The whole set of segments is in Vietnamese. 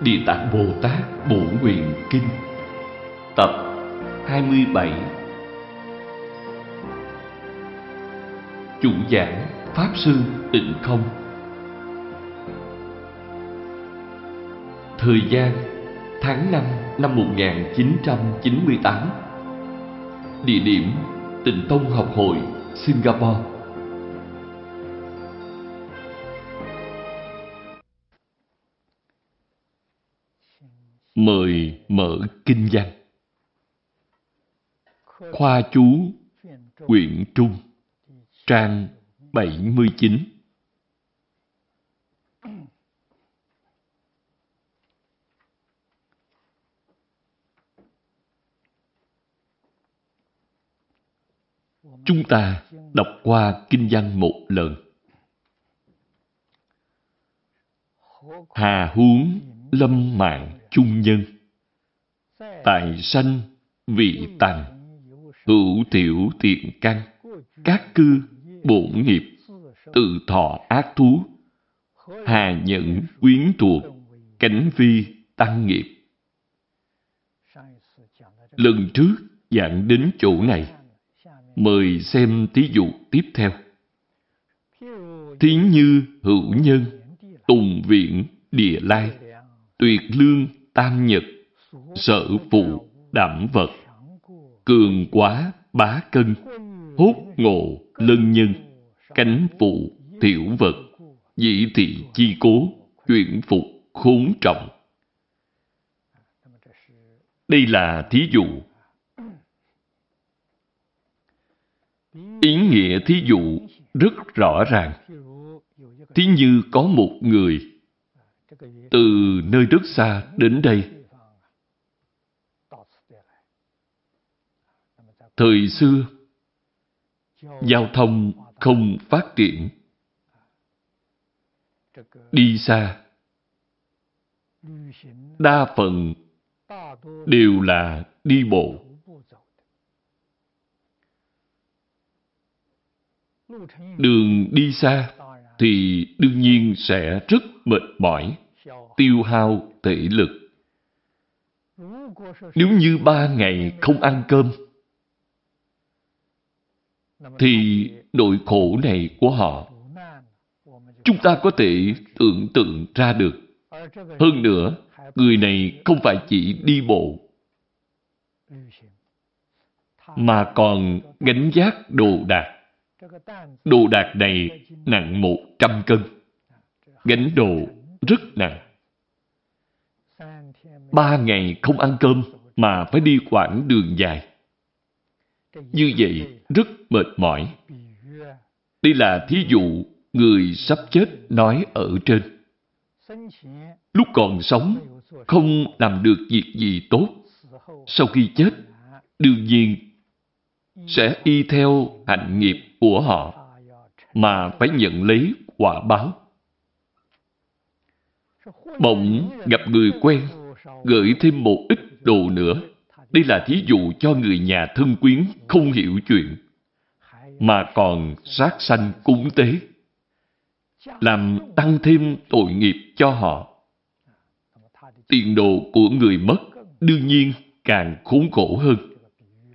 Địa Tạng Bồ Tát Bổ Nguyện Kinh. Tập 27 Chủ giảng Pháp Sư Tịnh Không. Thời gian tháng 5 năm 1998 Địa điểm Tịnh Tông Học hội, Singapore. Mời mở kinh văn. Khoa chú Quyển Trung, Trang 79 Chúng ta đọc qua kinh văn một lần. Hà huống lâm mạng chung nhân. Tại sanh vị tàn, hữu tiểu tiện căn, các cư bổn nghiệp, tự thọ ác thú, hà nhẫn quyến thuộc, cánh vi tăng nghiệp. Lần trước giảng đến chỗ này, mời xem thí dụ tiếp theo. Thí như hữu nhân, tùng viện, địa lai, tuyệt lương, tam nhật, sở phụ, đảm vật, cường quá, bá cân, hốt ngộ, lân nhân, cánh phụ, thiểu vật, dĩ thị chi cố, chuyển phục, khốn trọng. Đây là thí dụ. Ý nghĩa thí dụ rất rõ ràng. Thí như có một người từ nơi rất xa đến đây. Thời xưa, giao thông không phát triển. Đi xa, đa phần đều là đi bộ. Đường đi xa thì đương nhiên sẽ rất mệt mỏi, tiêu hao thể lực. Nếu như ba ngày không ăn cơm, thì nỗi khổ này của họ chúng ta có thể tưởng tượng ra được. Hơn nữa, người này không phải chỉ đi bộ, mà còn gánh giác đồ đạc. Đồ đạc này nặng một trăm cân. Gánh đồ rất nặng. Ba ngày không ăn cơm mà phải đi quãng đường dài. Như vậy rất mệt mỏi. Đây là thí dụ người sắp chết nói ở trên. Lúc còn sống, không làm được việc gì tốt. Sau khi chết, đương nhiên sẽ y theo hạnh nghiệp của họ mà phải nhận lấy quả báo. Bỗng gặp người quen, gửi thêm một ít đồ nữa. Đây là thí dụ cho người nhà thân quyến không hiểu chuyện, mà còn sát sanh cúng tế, làm tăng thêm tội nghiệp cho họ. Tiền đồ của người mất đương nhiên càng khốn khổ hơn.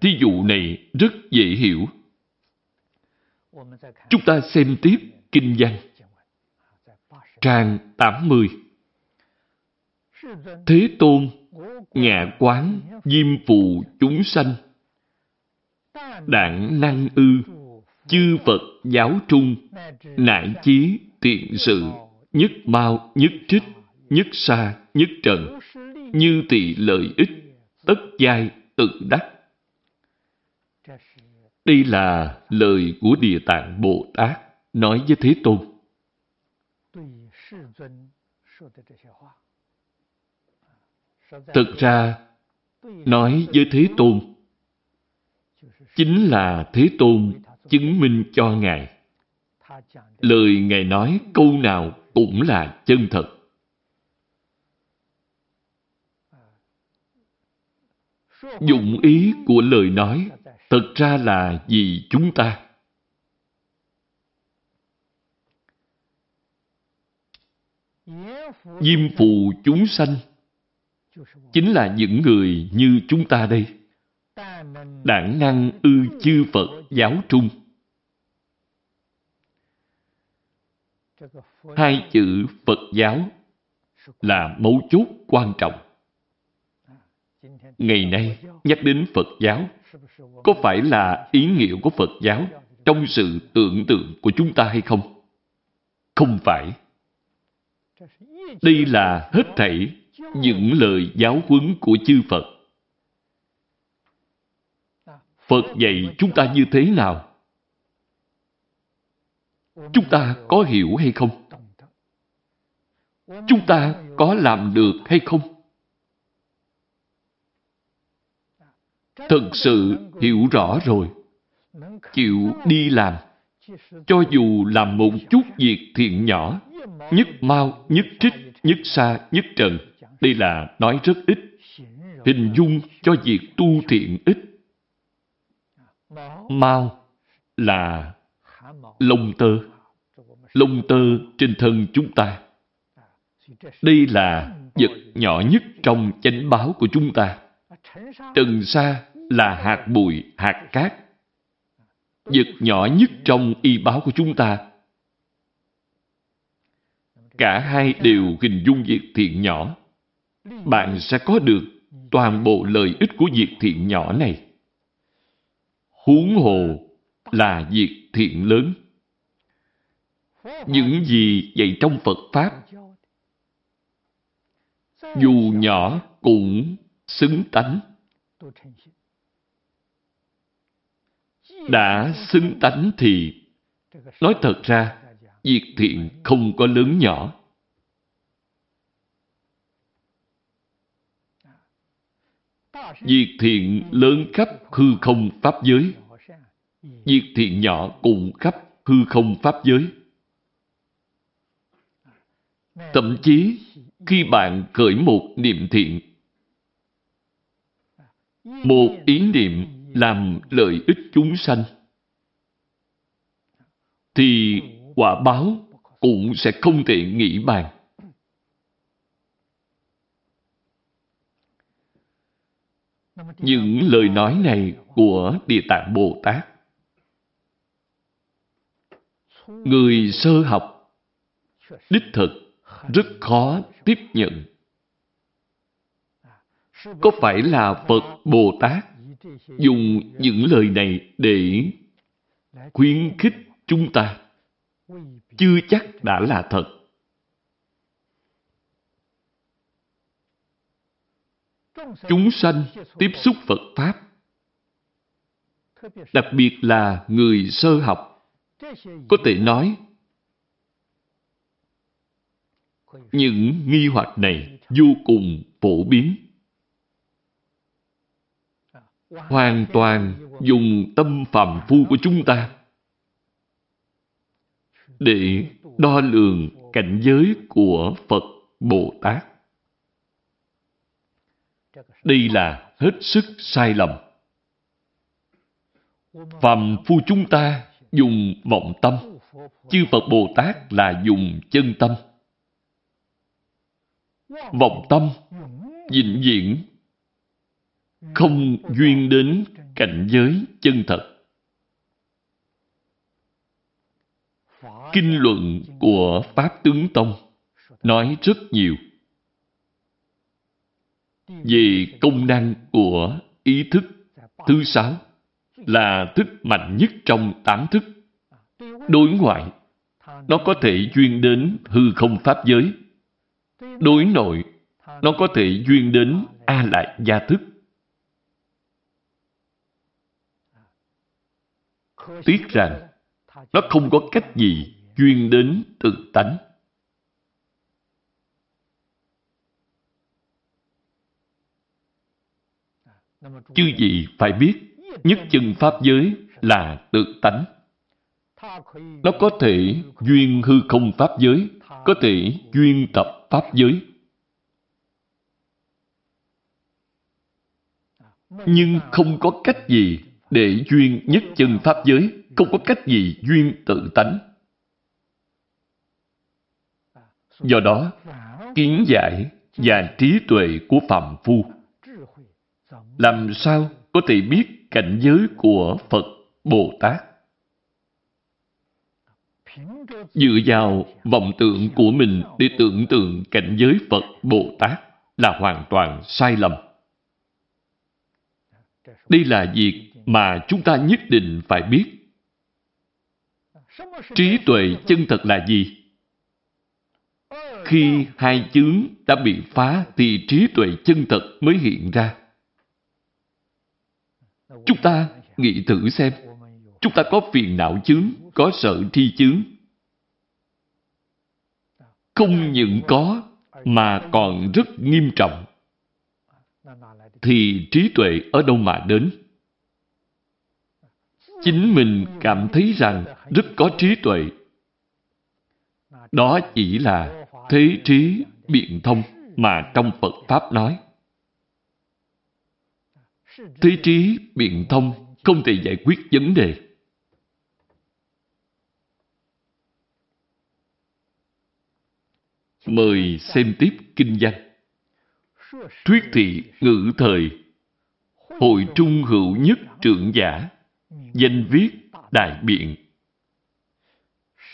Thí dụ này rất dễ hiểu. Chúng ta xem tiếp kinh văn. Trang 80 Thế Tôn, ngạ quán, diêm phù chúng sanh, đảng năng ư, chư Phật giáo trung, nại chí tiện sự, nhất mau, nhất trích, nhất xa, nhất trần, như tỳ lợi ích, tất giai tự đắc. Đây là lời của Địa Tạng Bồ Tát nói với Thế Tôn. Thực ra, nói với Thế Tôn chính là Thế Tôn chứng minh cho Ngài. Lời Ngài nói câu nào cũng là chân thật. Dụng ý của lời nói thật ra là vì chúng ta. Diêm phù chúng sanh chính là những người như chúng ta đây, đảng năng ư chư Phật giáo trung. Hai chữ Phật giáo là mấu chốt quan trọng. Ngày nay, nhắc đến Phật giáo, có phải là ý nghĩa của Phật giáo trong sự tưởng tượng của chúng ta hay không? Không phải. Đây là hết thảy những lời giáo huấn của chư Phật. Phật dạy chúng ta như thế nào? Chúng ta có hiểu hay không? Chúng ta có làm được hay không? Thật sự hiểu rõ rồi. Chịu đi làm. Cho dù làm một chút việc thiện nhỏ, nhất mau, nhất trích, nhất xa, nhất trần, đây là nói rất ít. Hình dung cho việc tu thiện ít. Mau là lông tơ. Lông tơ trên thân chúng ta. Đây là vật nhỏ nhất trong chánh báo của chúng ta. Trần sa là hạt bụi, hạt cát. Vật nhỏ nhất trong y báo của chúng ta. Cả hai đều hình dung việc thiện nhỏ. Bạn sẽ có được toàn bộ lợi ích của việc thiện nhỏ này. Huống hồ là việc thiện lớn. Những gì dạy trong Phật Pháp, dù nhỏ cũng xứng tánh. Đã xứng tánh thì, nói thật ra, việc thiện không có lớn nhỏ. Việc thiện lớn khắp hư không pháp giới. Việc thiện nhỏ cùng khắp hư không pháp giới. Thậm chí khi bạn khởi một niệm thiện, một ý niệm làm lợi ích chúng sanh, thì quả báo cũng sẽ không thể nghĩ bàn. Những lời nói này của Địa Tạng Bồ Tát Người sơ học, đích thực, rất khó tiếp nhận. Có phải là Phật Bồ Tát dùng những lời này để khuyến khích chúng ta? Chưa chắc đã là thật. Chúng sanh tiếp xúc Phật Pháp, đặc biệt là người sơ học, có thể nói, những nghi hoặc này vô cùng phổ biến. Hoàn toàn dùng tâm phạm phu của chúng ta để đo lường cảnh giới của Phật Bồ Tát. Đây là hết sức sai lầm. Phạm phu chúng ta dùng vọng tâm, chư Phật Bồ Tát là dùng chân tâm. Vọng tâm vĩnh viễn không duyên đến cảnh giới chân thật. Kinh luận của pháp tướng tông nói rất nhiều về công năng của ý thức thứ sáu là thức mạnh nhất trong tám thức đối ngoại nó có thể duyên đến hư không pháp giới đối nội, nó có thể duyên đến A Lại Gia Thức. Tiếc rằng, nó không có cách gì duyên đến tự tánh. Chư gì phải biết, nhất chân Pháp giới là tự tánh. Nó có thể duyên hư không Pháp giới, có thể duyên tập Pháp giới. Nhưng không có cách gì để duyên nhất chân Pháp giới, không có cách gì duyên tự tánh. Do đó, kiến giải và trí tuệ của phạm phu. Làm sao có thể biết cảnh giới của Phật, Bồ Tát? Dựa vào vọng tưởng của mình để tưởng tượng cảnh giới Phật, Bồ Tát là hoàn toàn sai lầm. Đây là việc mà chúng ta nhất định phải biết. Trí tuệ chân thật là gì? Khi hai chướng đã bị phá thì trí tuệ chân thật mới hiện ra. Chúng ta nghĩ thử xem, chúng ta có phiền não chướng, có sợ thi chướng. Không những có, mà còn rất nghiêm trọng. Thì trí tuệ ở đâu mà đến? Chính mình cảm thấy rằng rất có trí tuệ. Đó chỉ là thế trí biện thông mà trong Phật Pháp nói. Thế trí, biện thông, không thể giải quyết vấn đề. Mời xem tiếp kinh văn. Thuyết thị ngữ thời Hội trung hữu nhất trưởng giả Danh viết đại biện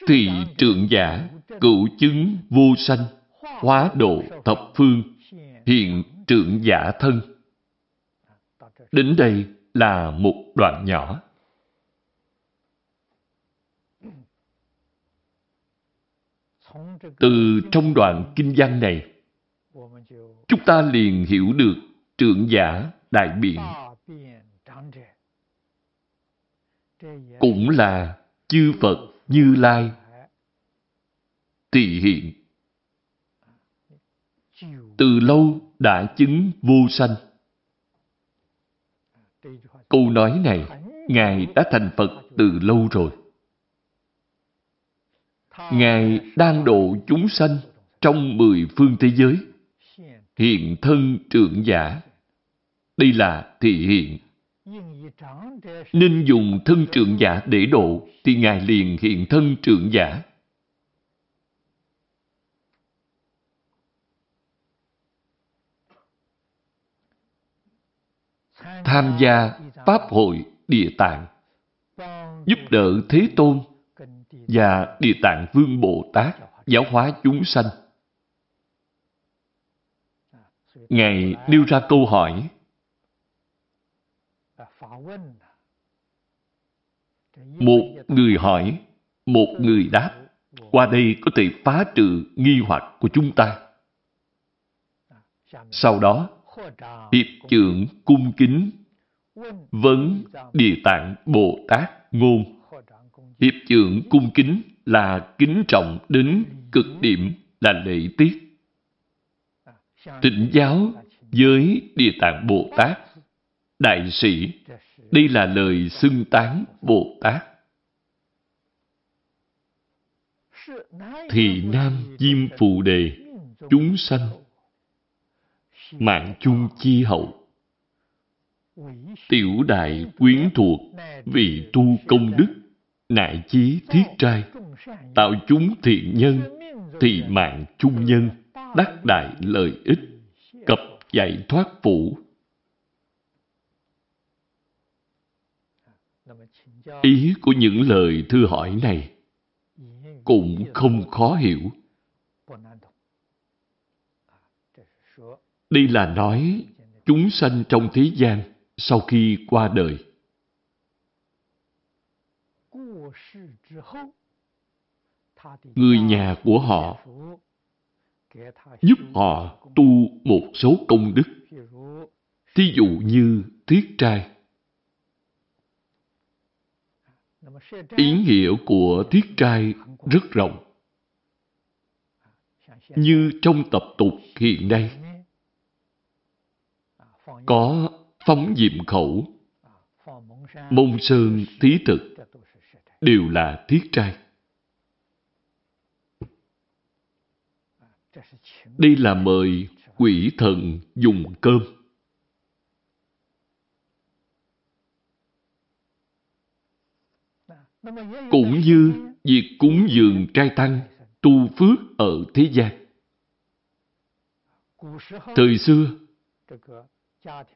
Thì trưởng giả cựu chứng, vô sanh, Hóa độ thập phương, Hiện trưởng giả thân Đến đây là một đoạn nhỏ. Từ trong đoạn kinh văn này, chúng ta liền hiểu được trưởng giả đại biện. Cũng là chư Phật Như Lai tỳ hiện. Từ lâu đã chứng vô sanh. Câu nói này, Ngài đã thành Phật từ lâu rồi. Ngài đang độ chúng sanh trong mười phương thế giới. Hiện thân trưởng giả. Đây là thị hiện. Nên dùng thân trưởng giả để độ, thì Ngài liền hiện thân trưởng giả. Tham gia Pháp hội Địa Tạng, giúp đỡ Thế Tôn và Địa Tạng Vương Bồ Tát giáo hóa chúng sanh. Ngài nêu ra câu hỏi Một người hỏi, một người đáp. Qua đây có thể phá trừ nghi hoặc của chúng ta. Sau đó, Hiệp trưởng cung kính Vấn Địa Tạng Bồ Tát ngôn Hiệp trưởng cung kính là kính trọng đến cực điểm là lễ tiết. Tịnh giáo với Địa Tạng Bồ Tát, Đại sĩ, đây là lời xưng tán Bồ Tát. Thì Nam Diêm Phù Đề, chúng sanh mạng chung chi hậu. Tiểu đại quyến thuộc, vì tu công đức, nại chí thiết trai, tạo chúng thiện nhân, thì mạng chung nhân, đắc đại lợi ích, cập giải thoát phủ. Ý của những lời thư hỏi này cũng không khó hiểu. Đây là nói chúng sanh trong thế gian sau khi qua đời. Người nhà của họ giúp họ tu một số công đức. Thí dụ như thiết trai. Ý nghĩa của thiết trai rất rộng. Như trong tập tục hiện nay, có phóng diệm khẩu, mông sơn thí thực, đều là thiết trai. Đây là mời quỷ thần dùng cơm. Cũng như việc cúng dường trai tăng, tu phước ở thế gian. Thời xưa,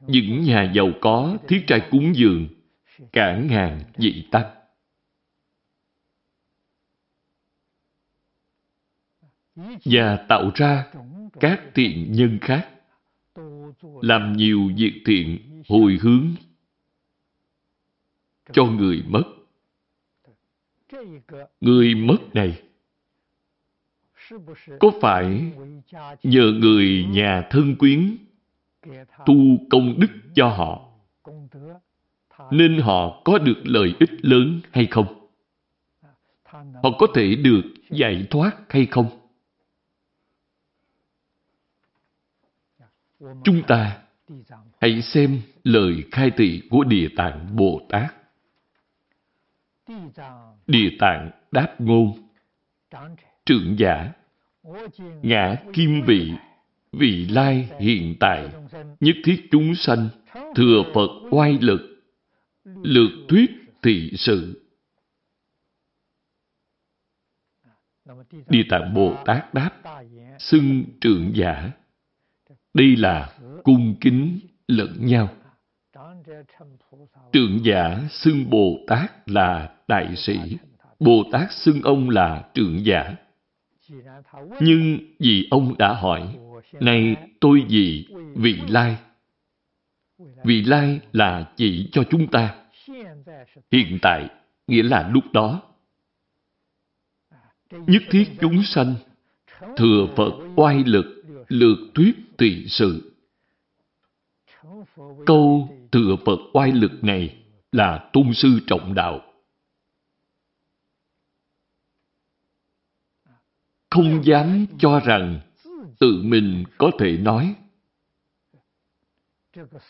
những nhà giàu có thiết trai cúng dường cả ngàn vị tăng. Và tạo ra các thiện nhân khác, làm nhiều việc thiện hồi hướng cho người mất. Người mất này, có phải nhờ người nhà thân quyến tu công đức cho họ nên họ có được lợi ích lớn hay không? Họ có thể được giải thoát hay không? Chúng ta hãy xem lời khai thị của Địa Tạng Bồ Tát. Địa Tạng đáp ngôn trưởng giả, Ngã kim vị Vị lai hiện tại Nhất thiết chúng sanh Thừa Phật oai lực Lược thuyết thị sự Địa Tạng Bồ Tát đáp Xưng trượng giả đây là cung kính lẫn nhau. Trượng giả xưng Bồ Tát là đại sĩ, Bồ Tát xưng ông là trượng giả. Nhưng vì ông đã hỏi, này tôi gì vị lai? Vị lai là chỉ cho chúng ta. Hiện tại nghĩa là lúc đó. Nhất thiết chúng sanh, thừa Phật oai lực lược thuyết tùy sự. Câu thừa Phật oai lực này là tôn sư trọng đạo. Không dám cho rằng tự mình có thể nói.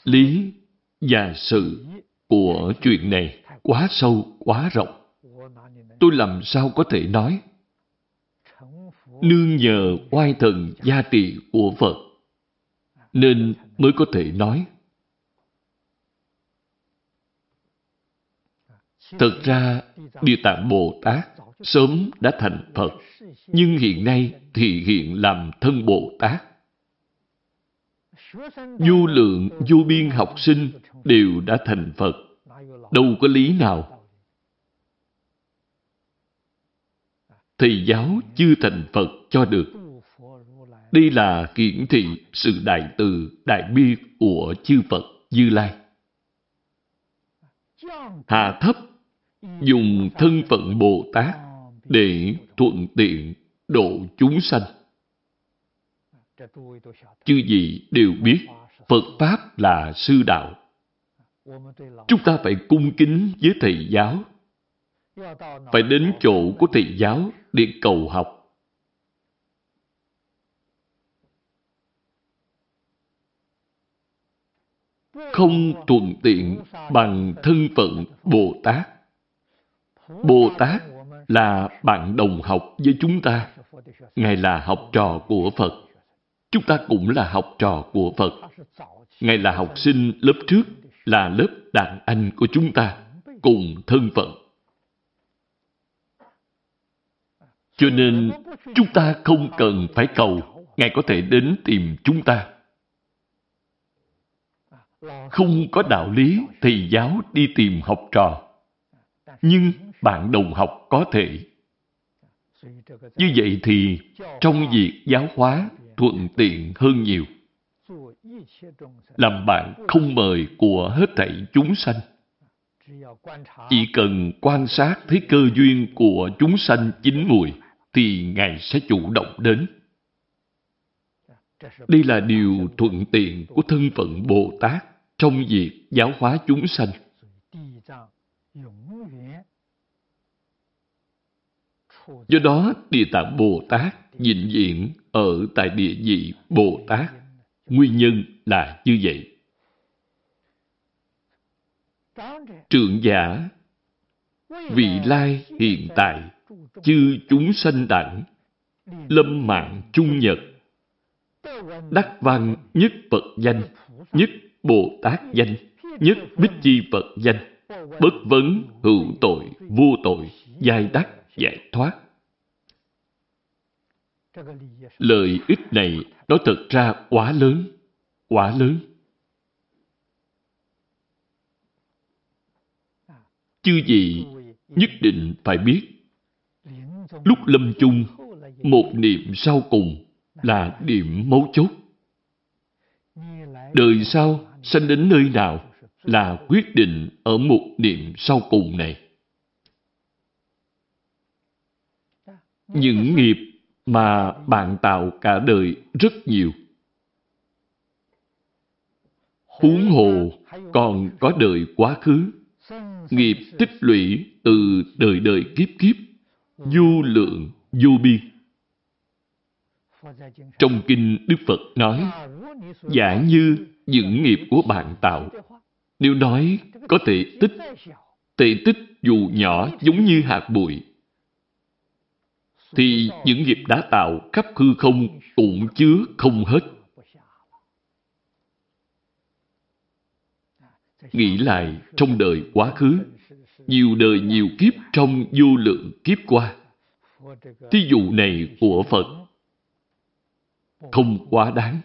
Lý và sự của chuyện này quá sâu, quá rộng. Tôi làm sao có thể nói? nương nhờ oai thần gia trị của Phật, nên mới có thể nói. Thật ra, Địa Tạng Bồ Tát sớm đã thành Phật, nhưng hiện nay thì hiện làm thân Bồ Tát. du lượng, du biên học sinh đều đã thành Phật. Đâu có lý nào thầy giáo chưa thành Phật cho được. Đây là hiển thị sự đại từ, đại bi của chư Phật Như Lai. Hạ thấp, dùng thân phận Bồ Tát để thuận tiện độ chúng sanh. Chư gì đều biết Phật Pháp là sư đạo. Chúng ta phải cung kính với thầy giáo, phải đến chỗ của thầy giáo để cầu học. Không thuận tiện bằng thân phận Bồ Tát. Bồ Tát là bạn đồng học với chúng ta. Ngài là học trò của Phật. Chúng ta cũng là học trò của Phật. Ngài là học sinh lớp trước, là lớp đàn anh của chúng ta, cùng thân phận. Cho nên, chúng ta không cần phải cầu, Ngài có thể đến tìm chúng ta. Không có đạo lý thì giáo đi tìm học trò. Nhưng bạn đồng học có thể. Như vậy thì trong việc giáo hóa thuận tiện hơn nhiều. Làm bạn không mời của hết thảy chúng sanh. Chỉ cần quan sát thấy cơ duyên của chúng sanh chín mùi thì Ngài sẽ chủ động đến. Đây là điều thuận tiện của thân phận Bồ Tát trong việc giáo hóa chúng sanh. Do đó, Địa Tạng Bồ Tát vĩnh viễn ở tại địa vị Bồ Tát. Nguyên nhân là như vậy. Trượng giả, vị lai hiện tại chư chúng sanh đẳng, lâm mạng chung nhật, đắc văn nhất Phật danh, nhất Bồ Tát danh, nhất Bích Chi Phật danh, bất vấn hữu tội, vô tội, giai đắc, giải thoát. Lợi ích này nó thật ra quá lớn, quá lớn. Chư vị nhất định phải biết, lúc lâm chung, một niệm sau cùng là điểm mấu chốt. Đời sau sanh đến nơi nào là quyết định ở một niệm sau cùng này. Những nghiệp mà bạn tạo cả đời rất nhiều. Huống hồ còn có đời quá khứ, nghiệp tích lũy từ đời đời kiếp kiếp, du lượng, du biên. Trong kinh Đức Phật nói, giả như những nghiệp của bạn tạo, nếu nói có thể tích, tệ tích dù nhỏ giống như hạt bụi, thì những nghiệp đã tạo khắp hư không cũng chứa không hết. Nghĩ lại trong đời quá khứ, nhiều đời nhiều kiếp trong vô lượng kiếp qua. Thí dụ này của Phật không quá đáng.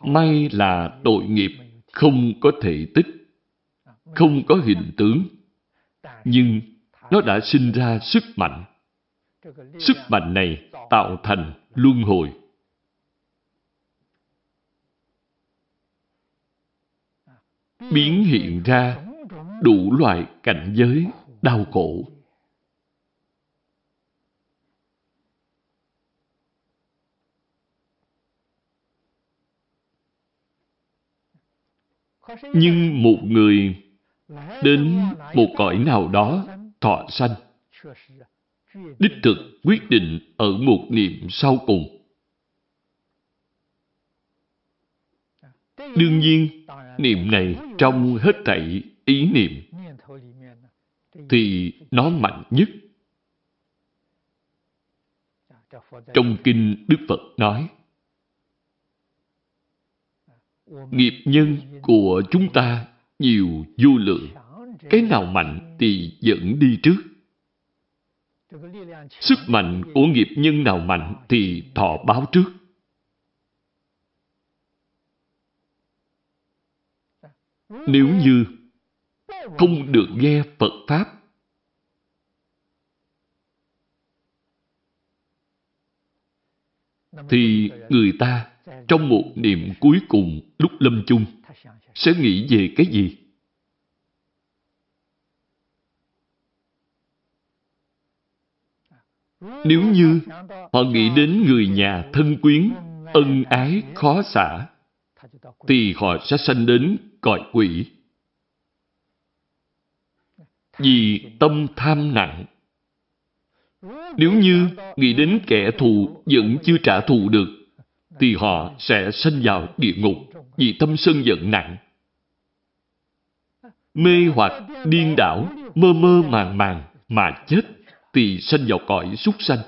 May là tội nghiệp không có thể tích, không có hình tướng, nhưng nó đã sinh ra sức mạnh. Sức mạnh này tạo thành luân hồi. Biến hiện ra đủ loại cảnh giới đau khổ. Nhưng một người đến một cõi nào đó thọ sanh. Đích thực quyết định ở một niệm sau cùng. Đương nhiên, niệm này trong hết thảy ý niệm thì nó mạnh nhất. Trong kinh Đức Phật nói Nghiệp nhân của chúng ta nhiều vô lượng cái nào mạnh thì dẫn đi trước. Sức mạnh của nghiệp nhân nào mạnh thì thọ báo trước. Nếu như không được nghe Phật Pháp, thì người ta trong một niệm cuối cùng lúc lâm chung sẽ nghĩ về cái gì? Nếu như họ nghĩ đến người nhà thân quyến, ân ái khó xả, thì họ sẽ sanh đến cõi quỷ. Vì tâm tham nặng. Nếu như nghĩ đến kẻ thù vẫn chưa trả thù được, thì họ sẽ sanh vào địa ngục vì tâm sân giận nặng. Mê hoặc, điên đảo, mơ mơ màng màng mà chết thì sanh vào cõi súc sanh.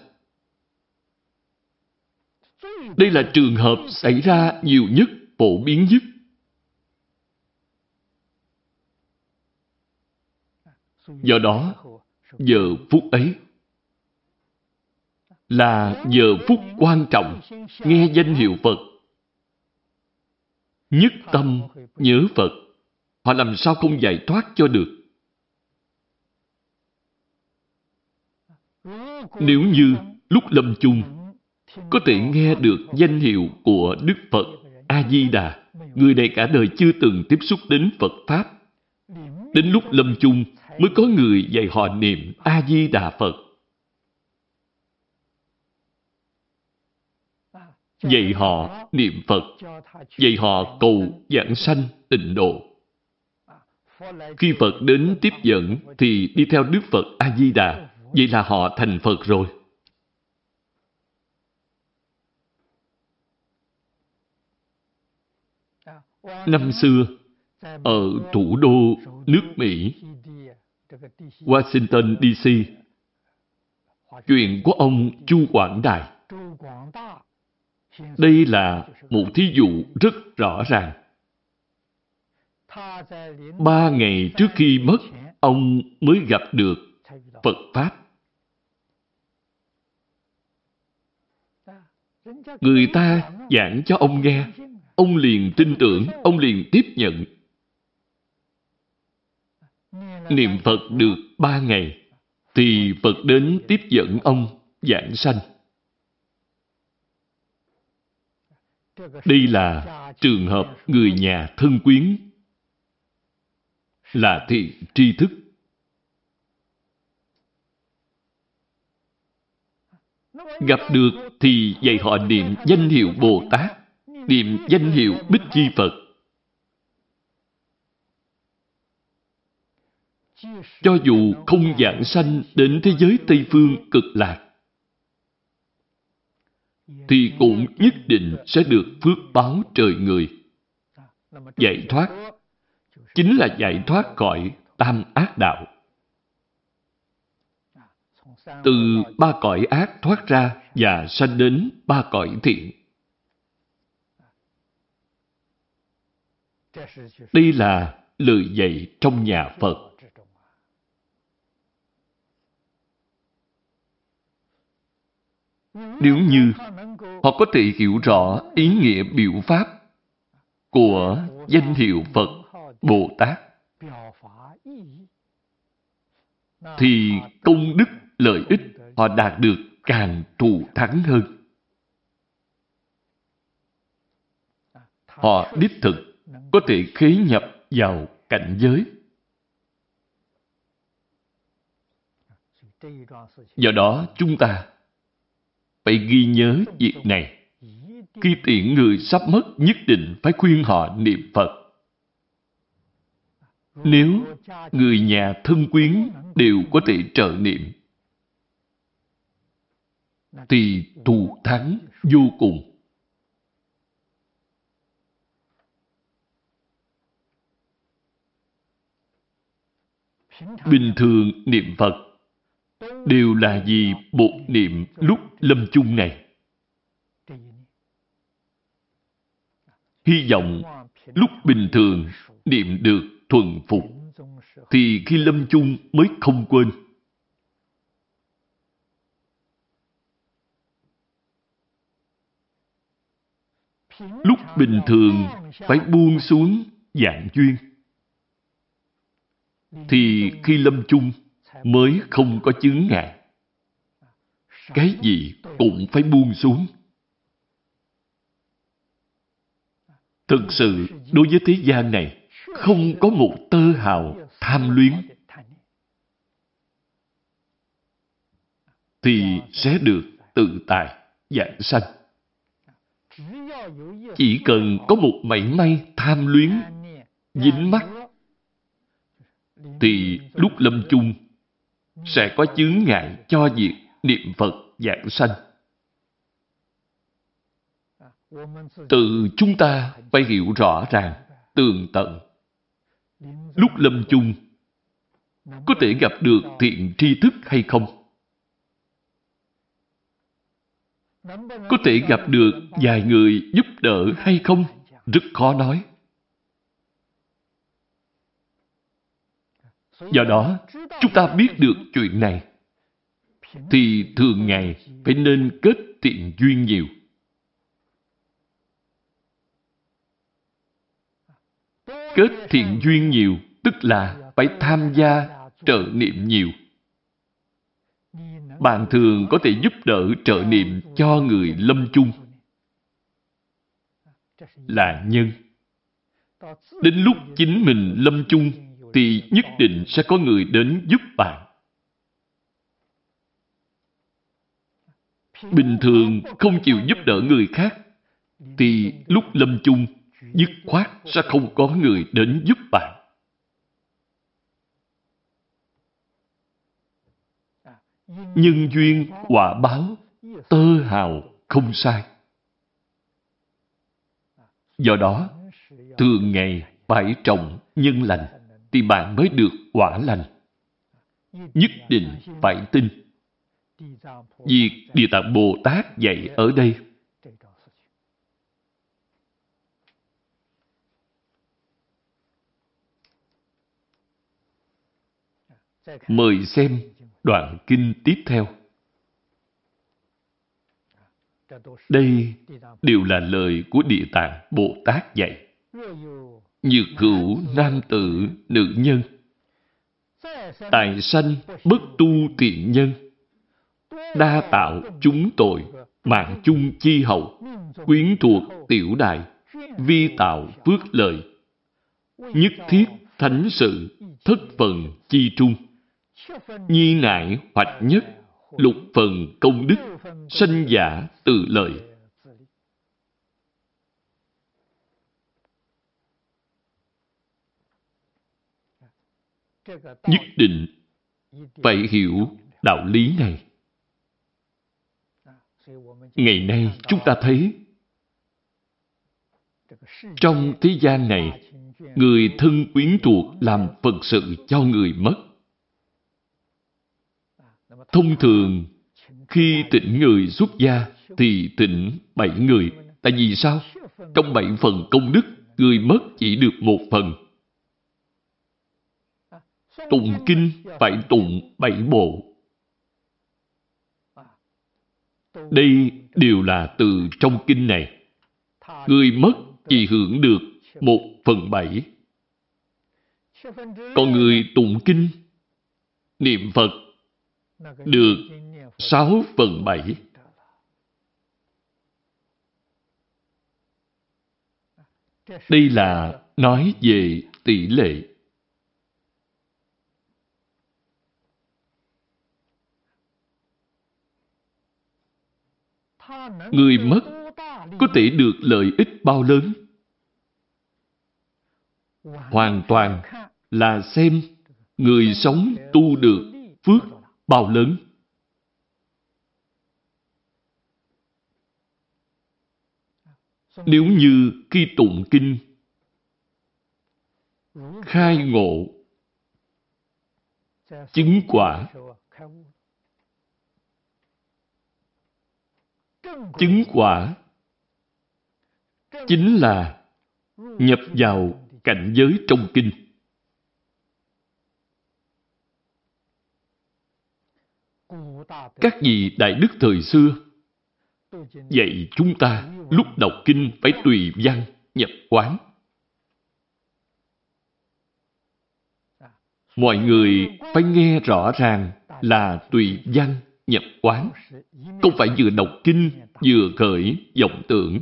Đây là trường hợp xảy ra nhiều nhất, phổ biến nhất. Do đó, giờ phút ấy là giờ phút quan trọng nghe danh hiệu Phật. Nhất tâm nhớ Phật, họ làm sao không giải thoát cho được. Nếu như lúc lâm chung có thể nghe được danh hiệu của Đức Phật A-di-đà, người này cả đời chưa từng tiếp xúc đến Phật Pháp. Đến lúc lâm chung mới có người dạy họ niệm A-di-đà Phật. Dạy họ niệm Phật, dạy họ cầu giảng sanh tịnh độ. Khi Phật đến tiếp dẫn thì đi theo Đức Phật A-di-đà Vậy là họ thành Phật rồi. Năm xưa, ở thủ đô nước Mỹ, Washington DC, chuyện của ông Chu Quảng Đại. Đây là một thí dụ rất rõ ràng. Ba ngày trước khi mất, ông mới gặp được Phật Pháp. Người ta giảng cho ông nghe, ông liền tin tưởng, ông liền tiếp nhận. Niệm Phật được ba ngày, thì Phật đến tiếp dẫn ông giảng sanh. Đây là trường hợp người nhà thân quyến là thiện tri thức. Gặp được thì dạy họ niệm danh hiệu Bồ Tát, niệm danh hiệu Bích Chi Phật. Cho dù không giảng sanh đến thế giới Tây Phương cực lạc, thì cũng nhất định sẽ được phước báo trời người. Giải thoát chính là giải thoát khỏi tam ác đạo. Từ ba cõi ác thoát ra và sanh đến ba cõi thiện. Đây là lời dạy trong nhà Phật. Nếu như họ có thể hiểu rõ ý nghĩa biểu pháp của danh hiệu Phật Bồ Tát, thì công đức lợi ích họ đạt được càng thù thắng hơn. Họ đích thực có thể khế nhập vào cảnh giới. Do đó chúng ta phải ghi nhớ việc này. Khi tiện người sắp mất nhất định phải khuyên họ niệm Phật. Nếu người nhà thân quyến đều có thể trợ niệm, thì thù thắng vô cùng. Bình thường niệm Phật đều là vì một niệm lúc lâm chung này. Hy vọng lúc bình thường niệm được thuần phục, thì khi lâm chung mới không quên. Lúc bình thường phải buông xuống dạng duyên, thì khi lâm chung mới không có chướng ngại. Cái gì cũng phải buông xuống. Thực sự, đối với thế gian này, không có một tơ hào tham luyến thì sẽ được tự tại dạng sanh. Chỉ cần có một mảy may tham luyến dính mắt thì lúc lâm chung sẽ có chướng ngại cho việc niệm Phật giảng sanh. Tự chúng ta phải hiểu rõ ràng, tường tận. Lúc lâm chung, có thể gặp được thiện tri thức hay không? Có thể gặp được vài người giúp đỡ hay không? Rất khó nói. Do đó, chúng ta biết được chuyện này, thì thường ngày phải nên kết thiện duyên nhiều. Kết thiện duyên nhiều, tức là phải tham gia trợ niệm nhiều. Bạn thường có thể giúp đỡ trợ niệm cho người lâm chung. Là nhân. Đến lúc chính mình lâm chung thì nhất định sẽ có người đến giúp bạn. Bình thường không chịu giúp đỡ người khác, thì lúc lâm chung, dứt khoát sẽ không có người đến giúp bạn. Nhân duyên quả báo, tơ hào không sai. Do đó, thường ngày phải trọng nhân lành thì bạn mới được quả lành. Nhất định phải tin. Việc Địa Tạng Bồ Tát dạy ở đây Mời xem đoạn kinh tiếp theo. Đây đều là lời của Địa Tạng Bồ Tát dạy. Nhược hữu nam tử, nữ nhân. tài sanh bất tu thiện nhân. Đa tạo chúng tội, mạng chung chi hậu, quyến thuộc tiểu đại, vi tạo phước lợi. Nhất thiết thánh sự, thất phần chi trung. Nhi nại hoạch nhất, lục phần công đức, sanh giả tự lợi. Nhất định phải hiểu đạo lý này. Ngày nay chúng ta thấy trong thế gian này, người thân quyến thuộc làm phật sự cho người mất. Thông thường, khi tịnh người xuất gia thì tịnh bảy người. Tại vì sao? Trong bảy phần công đức, người mất chỉ được một phần. Tụng kinh phải tụng bảy bộ. Đây đều là từ trong kinh này. Người mất chỉ hưởng được một phần bảy. Còn người tụng kinh, niệm Phật, được sáu phần bảy. Đây là nói về tỷ lệ. Người mất có thể được lợi ích bao lớn? Hoàn toàn là xem người sống tu được phước bao lớn. Nếu như khi tụng kinh, khai ngộ, chứng quả chứng quả chính là nhập vào cảnh giới trong kinh. Các vị đại đức thời xưa dạy chúng ta lúc đọc kinh phải tùy văn nhập quán. Mọi người phải nghe rõ ràng là tùy văn nhập quán. Không phải vừa đọc kinh, vừa khởi vọng tưởng.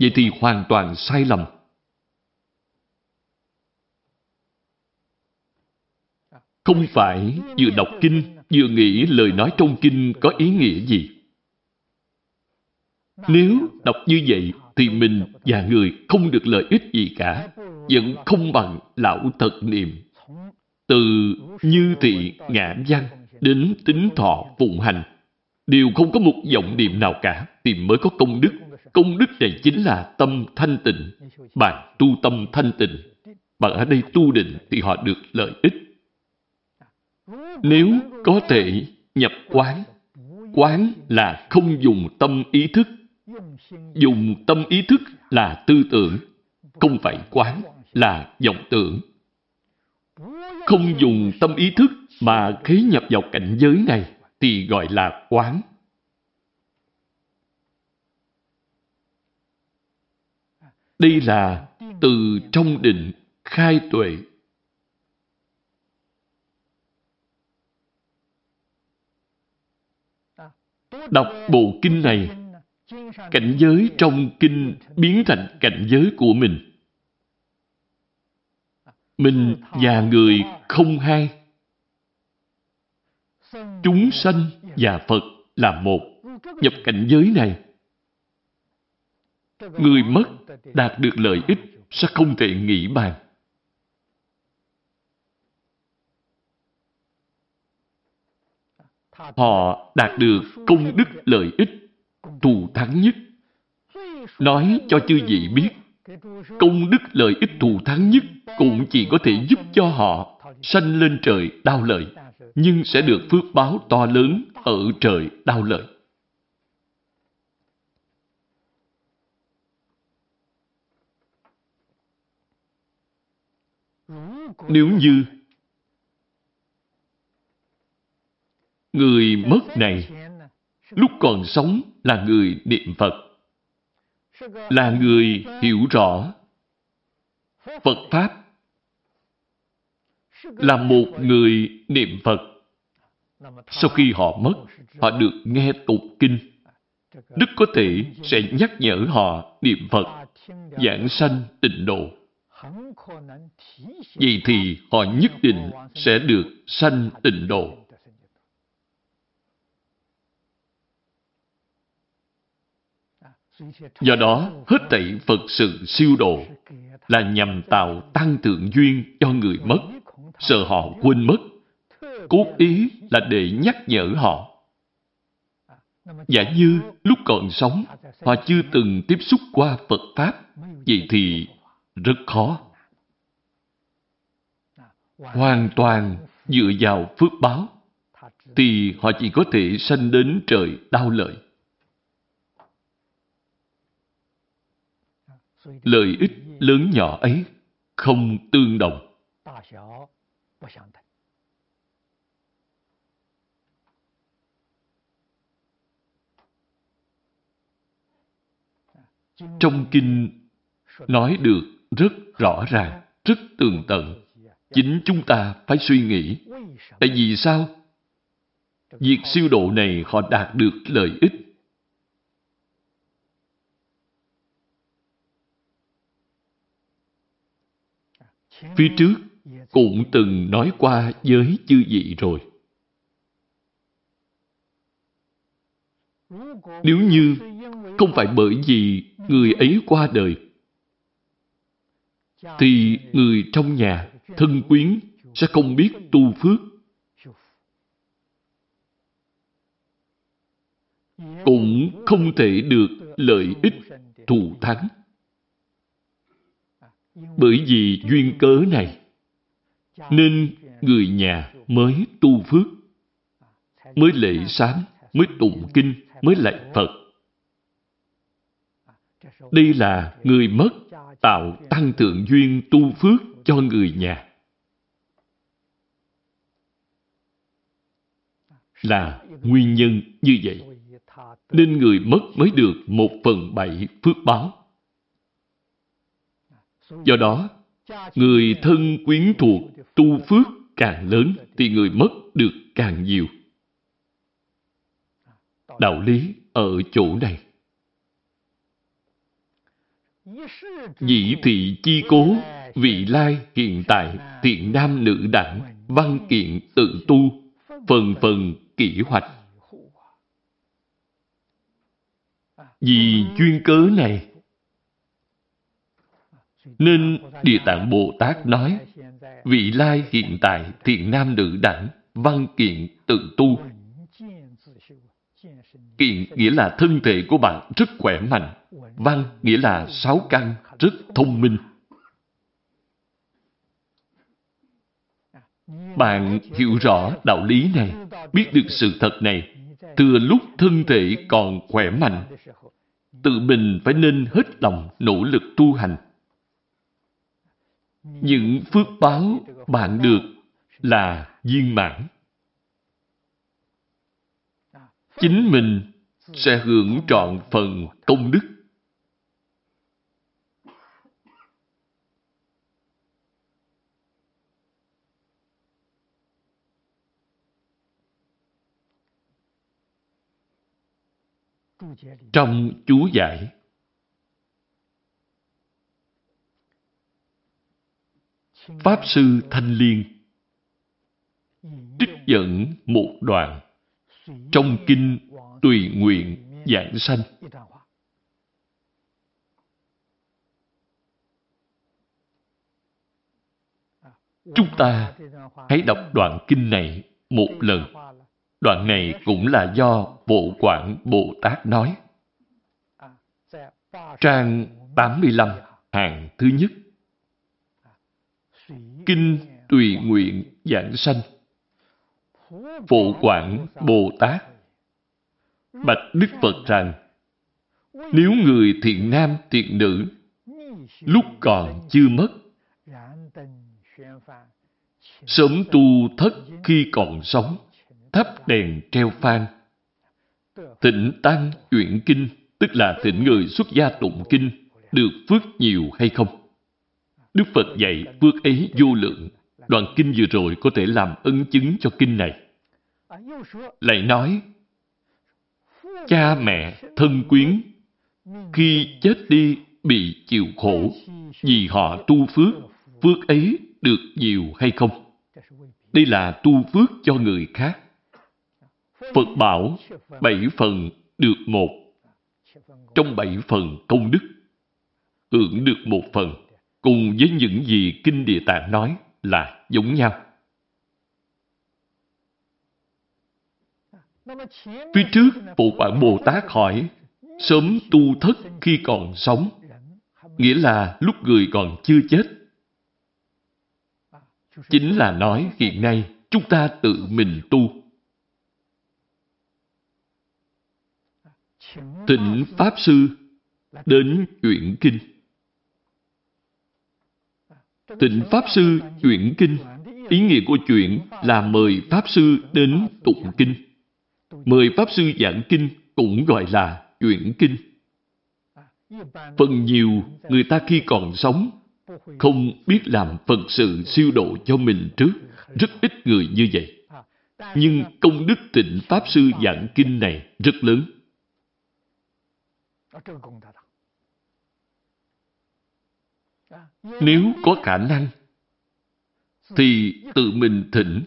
Vậy thì hoàn toàn sai lầm. Không phải vừa đọc kinh, vừa nghĩ lời nói trong kinh có ý nghĩa gì. Nếu đọc như vậy, thì mình và người không được lợi ích gì cả. Vẫn không bằng lão thật niệm. Từ như thị ngã văn đến tính thọ phụng hành đều không có một vọng niệm nào cả thì mới có công đức. Công đức này chính là tâm thanh tịnh. Bạn tu tâm thanh tịnh. Bạn ở đây tu định thì họ được lợi ích. Nếu có thể nhập quán, quán là không dùng tâm ý thức. Dùng tâm ý thức là tư tưởng, không phải quán là vọng tưởng. Không dùng tâm ý thức mà khế nhập vào cảnh giới này thì gọi là quán. Đây là từ trong định khai tuệ. Đọc bộ kinh này, cảnh giới trong kinh biến thành cảnh giới của mình. Mình và người không hai. Chúng sanh và Phật là một. Nhập cảnh giới này, người mất đạt được lợi ích sẽ không thể nghĩ bàn. Họ đạt được công đức lợi ích thù thắng nhất. Nói cho chư vị biết, công đức lợi ích thù thắng nhất cũng chỉ có thể giúp cho họ sanh lên trời đau lợi, nhưng sẽ được phước báo to lớn ở trời đau lợi. Nếu như người mất này lúc còn sống là người niệm Phật, là người hiểu rõ Phật Pháp, là một người niệm Phật. Sau khi họ mất, họ được nghe tụng kinh. Đức có thể sẽ nhắc nhở họ niệm Phật, giảng sanh tịnh độ. Vậy thì họ nhất định sẽ được sanh tịnh độ. Do đó, hết thảy Phật sự siêu độ là nhằm tạo tăng thượng duyên cho người mất, sợ họ quên mất. Cốt ý là để nhắc nhở họ. Giả như lúc còn sống, họ chưa từng tiếp xúc qua Phật Pháp, vậy thì rất khó. Hoàn toàn dựa vào phước báo, thì họ chỉ có thể sanh đến trời đau lợi. lợi ích lớn nhỏ ấy không tương đồng. Trong kinh nói được rất rõ ràng, rất tường tận. Chính chúng ta phải suy nghĩ. Tại vì sao? Việc siêu độ này họ đạt được lợi ích Phía trước cũng từng nói qua với chư vị rồi. Nếu như không phải bởi vì người ấy qua đời, thì người trong nhà, thân quyến sẽ không biết tu phước. Cũng không thể được lợi ích thù thắng. Bởi vì duyên cớ này, nên người nhà mới tu phước, mới lễ sám, mới tụng kinh, mới lạy Phật. Đây là người mất tạo tăng thượng duyên tu phước cho người nhà. Là nguyên nhân như vậy. Nên người mất mới được một phần bảy phước báo. Do đó, người thân quyến thuộc tu phước càng lớn thì người mất được càng nhiều. Đạo lý ở chỗ này. Dĩ thị chi cố, vị lai hiện tại, thiện nam nữ đẳng, văn kiện tự tu, phần phần kỷ hoạch. Vì chuyên cớ này, nên Địa Tạng Bồ Tát nói, vị lai hiện tại thiện nam nữ đẳng, văn kiện tự tu. Kiện nghĩa là thân thể của bạn rất khỏe mạnh. Văn nghĩa là sáu căn, rất thông minh. Bạn hiểu rõ đạo lý này, biết được sự thật này, từ lúc thân thể còn khỏe mạnh, tự mình phải nên hết lòng nỗ lực tu hành những phước báo bạn được là viên mãn. Chính mình sẽ hưởng trọn phần công đức. Trong chú giải Pháp Sư Thanh Liên trích dẫn một đoạn trong kinh Tùy Nguyện Giảng Sanh. Chúng ta hãy đọc đoạn kinh này một lần. Đoạn này cũng là do Bộ Quảng Bồ Tát nói. Trang 85, hàng thứ nhất. Kinh Tùy Nguyện Giảng Sanh Phổ Quảng Bồ Tát Bạch Đức Phật rằng Nếu người thiện nam thiện nữ lúc còn chưa mất sớm tu thất khi còn sống thắp đèn treo phan Thịnh tăng chuyển kinh, tức là thịnh người xuất gia tụng kinh, được phước nhiều hay không? Đức Phật dạy phước ấy vô lượng. Đoạn kinh vừa rồi có thể làm ân chứng cho kinh này. Lại nói, cha mẹ, thân quyến, khi chết đi bị chịu khổ, vì họ tu phước, phước ấy được nhiều hay không? Đây là tu phước cho người khác. Phật bảo bảy phần được một. Trong bảy phần công đức, hưởng được một phần, cùng với những gì Kinh Địa Tạng nói là giống nhau. Phía trước, Bộ Bản Bồ Tát hỏi, sớm tu thất khi còn sống, nghĩa là lúc người còn chưa chết. Chính là nói hiện nay chúng ta tự mình tu. Tịnh Pháp Sư đến chuyển kinh. Tịnh Pháp Sư chuyển kinh. Ý nghĩa của chuyện là mời Pháp Sư đến tụng kinh. Mời Pháp Sư giảng kinh cũng gọi là chuyển kinh. Phần nhiều người ta khi còn sống không biết làm Phật sự siêu độ cho mình trước. Rất ít người như vậy. Nhưng công đức tịnh Pháp Sư giảng kinh này rất lớn. Nếu có khả năng, thì tự mình thỉnh,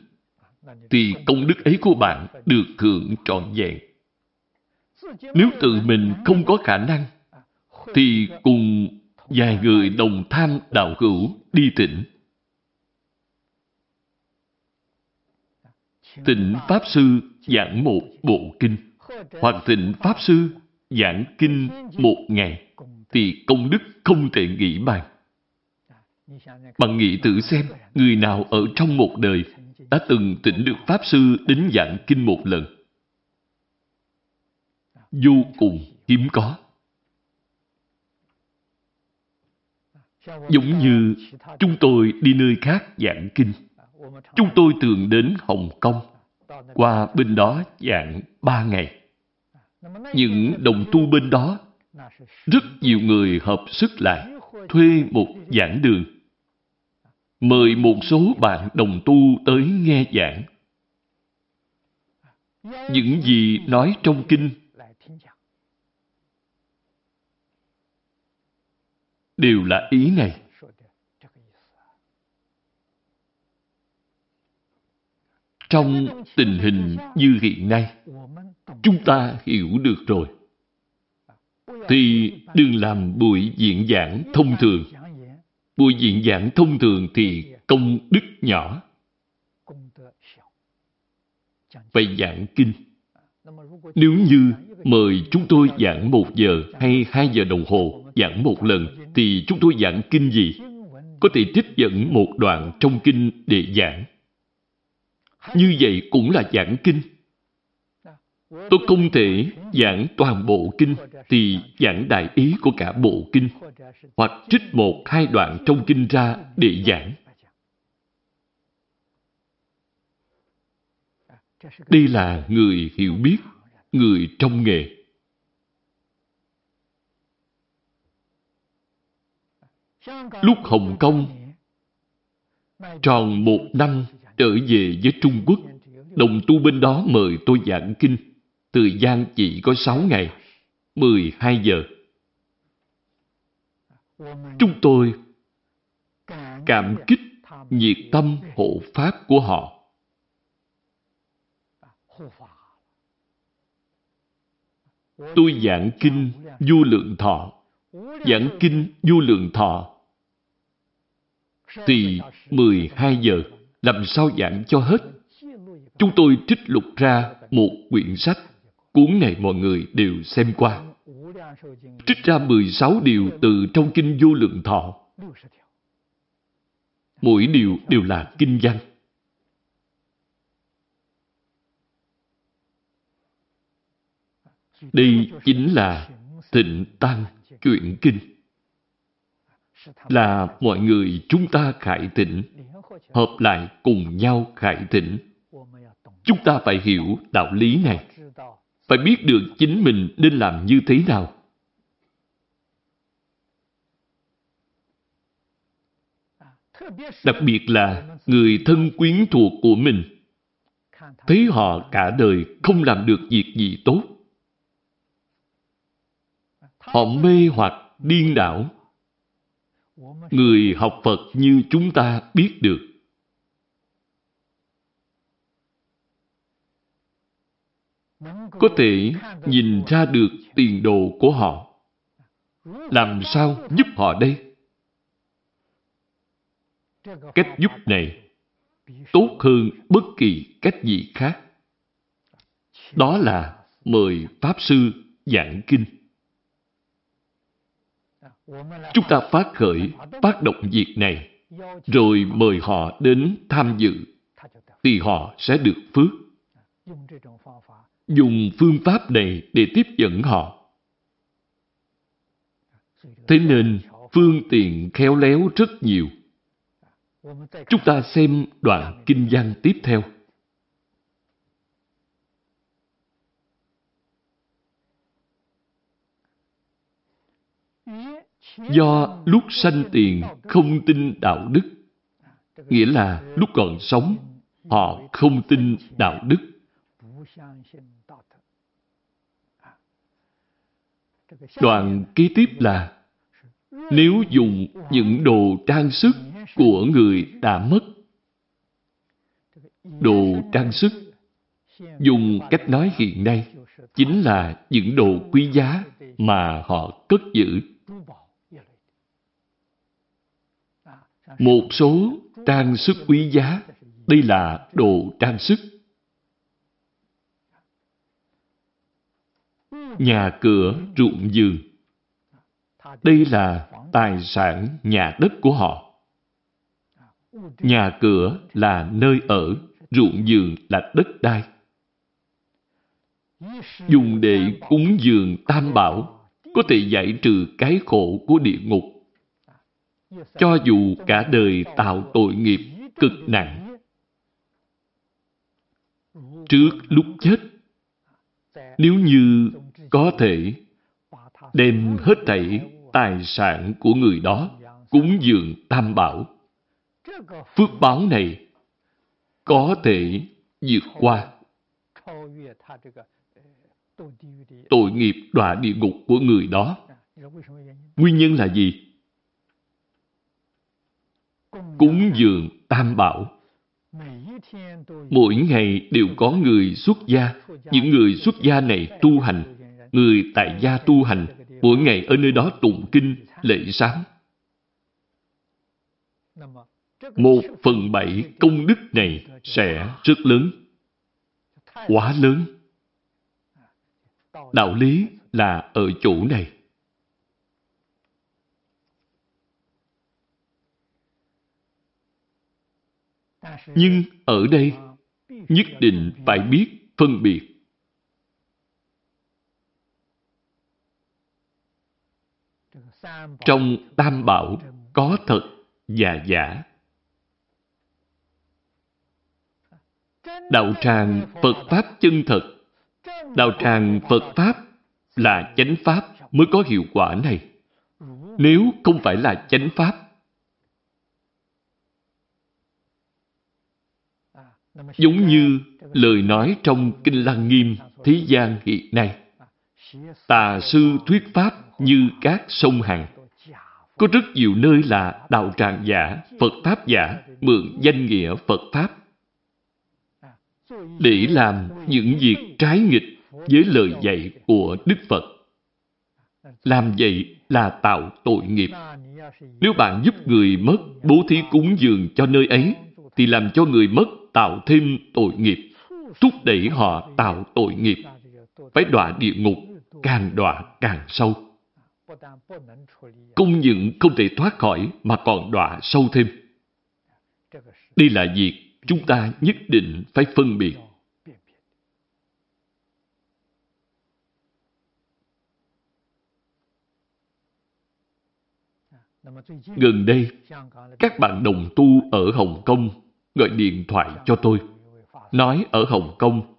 thì công đức ấy của bạn được hưởng trọn vẹn. Nếu tự mình không có khả năng, thì cùng vài người đồng tham đạo hữu đi tỉnh. Tịnh Pháp Sư giảng một bộ kinh, hoặc tịnh Pháp Sư giảng kinh một ngày, thì công đức không thể nghĩ bàn. Bạn nghĩ tự xem, người nào ở trong một đời đã từng tỉnh được Pháp Sư đến giảng kinh một lần? Vô cùng hiếm có. Giống như chúng tôi đi nơi khác giảng kinh. Chúng tôi thường đến Hồng Kông, qua bên đó giảng ba ngày. Những đồng tu bên đó, rất nhiều người hợp sức lại, thuê một giảng đường. Mời một số bạn đồng tu tới nghe giảng. Những gì nói trong kinh đều là ý này. Trong tình hình như hiện nay, chúng ta hiểu được rồi. Thì đừng làm buổi diễn giảng thông thường. Buổi diễn giảng thông thường thì công đức nhỏ. Phải giảng kinh. Nếu như mời chúng tôi giảng một giờ hay hai giờ đồng hồ, giảng một lần, thì chúng tôi giảng kinh gì? Có thể trích dẫn một đoạn trong kinh để giảng. Như vậy cũng là giảng kinh. Tôi không thể giảng toàn bộ kinh thì giảng đại ý của cả bộ kinh hoặc trích một hai đoạn trong kinh ra để giảng. Đây là người hiểu biết, người trong nghề. Lúc Hồng Kông tròn một năm trở về với Trung Quốc, đồng tu bên đó mời tôi giảng kinh. Thời gian chỉ có sáu ngày, 12 giờ. Chúng tôi cảm kích nhiệt tâm hộ pháp của họ. Tôi giảng kinh du lượng thọ, giảng kinh du lượng thọ thì 12 giờ làm sao giảng cho hết. Chúng tôi trích lục ra một quyển sách, cuốn này mọi người đều xem qua. Trích ra 16 điều từ trong kinh vô lượng thọ. Mỗi điều đều là kinh văn. Đây chính là tịnh tăng chuyện kinh. Là mọi người chúng ta khải tịnh, hợp lại cùng nhau khải tịnh. Chúng ta phải hiểu đạo lý này phải biết được chính mình nên làm như thế nào. Đặc biệt là người thân quyến thuộc của mình. Thấy họ cả đời không làm được việc gì tốt. Họ mê hoặc điên đảo. Người học Phật như chúng ta biết được. Có thể nhìn ra được tiền đồ của họ. Làm sao giúp họ đây? Cách giúp này tốt hơn bất kỳ cách gì khác. Đó là mời Pháp Sư giảng kinh. Chúng ta phát khởi, phát động việc này, rồi mời họ đến tham dự, thì họ sẽ được phước. Dùng phương pháp này để tiếp dẫn họ. Thế nên, phương tiện khéo léo rất nhiều. Chúng ta xem đoạn kinh văn tiếp theo. Do lúc sanh tiền không tin đạo đức, nghĩa là lúc còn sống, họ không tin đạo đức. Đoạn kế tiếp là nếu dùng những đồ trang sức của người đã mất. Đồ trang sức, dùng cách nói hiện nay, chính là những đồ quý giá mà họ cất giữ. Một số trang sức quý giá, đây là đồ trang sức. Nhà cửa, ruộng vườn, đây là tài sản nhà đất của họ. Nhà cửa là nơi ở, ruộng vườn là đất đai. Dùng để cúng dường tam bảo, có thể giải trừ cái khổ của địa ngục. Cho dù cả đời tạo tội nghiệp cực nặng. Trước lúc chết, nếu như có thể đem hết thảy tài sản của người đó cúng dường tam bảo phước báo này có thể vượt qua tội nghiệp đọa địa ngục của người đó. Nguyên nhân là gì? Cúng dường tam bảo. Mỗi ngày đều có người xuất gia. Những người xuất gia này tu hành. Người tại gia tu hành. Mỗi ngày ở nơi đó tụng kinh, lễ sám một phần bảy công đức này sẽ rất lớn. Quá lớn. Đạo lý là ở chỗ này. Nhưng ở đây nhất định phải biết phân biệt. Trong tam bảo có thật và giả. Đạo tràng Phật Pháp chân thật. Đạo tràng Phật Pháp là chánh Pháp mới có hiệu quả này. Nếu không phải là chánh Pháp, giống như lời nói trong Kinh Lăng Nghiêm thế gian hiện nay. Tà sư thuyết Pháp như các sông Hằng. Có rất nhiều nơi là đạo tràng giả, Phật Pháp giả, mượn danh nghĩa Phật Pháp để làm những việc trái nghịch với lời dạy của Đức Phật. Làm vậy là tạo tội nghiệp. Nếu bạn giúp người mất bố thí cúng dường cho nơi ấy, thì làm cho người mất tạo thêm tội nghiệp, thúc đẩy họ tạo tội nghiệp, phải đọa địa ngục, càng đọa càng sâu. Không những không thể thoát khỏi mà còn đọa sâu thêm. Đây là việc chúng ta nhất định phải phân biệt. Gần đây, các bạn đồng tu ở Hồng Kông gọi điện thoại cho tôi. Nói ở Hồng Kông,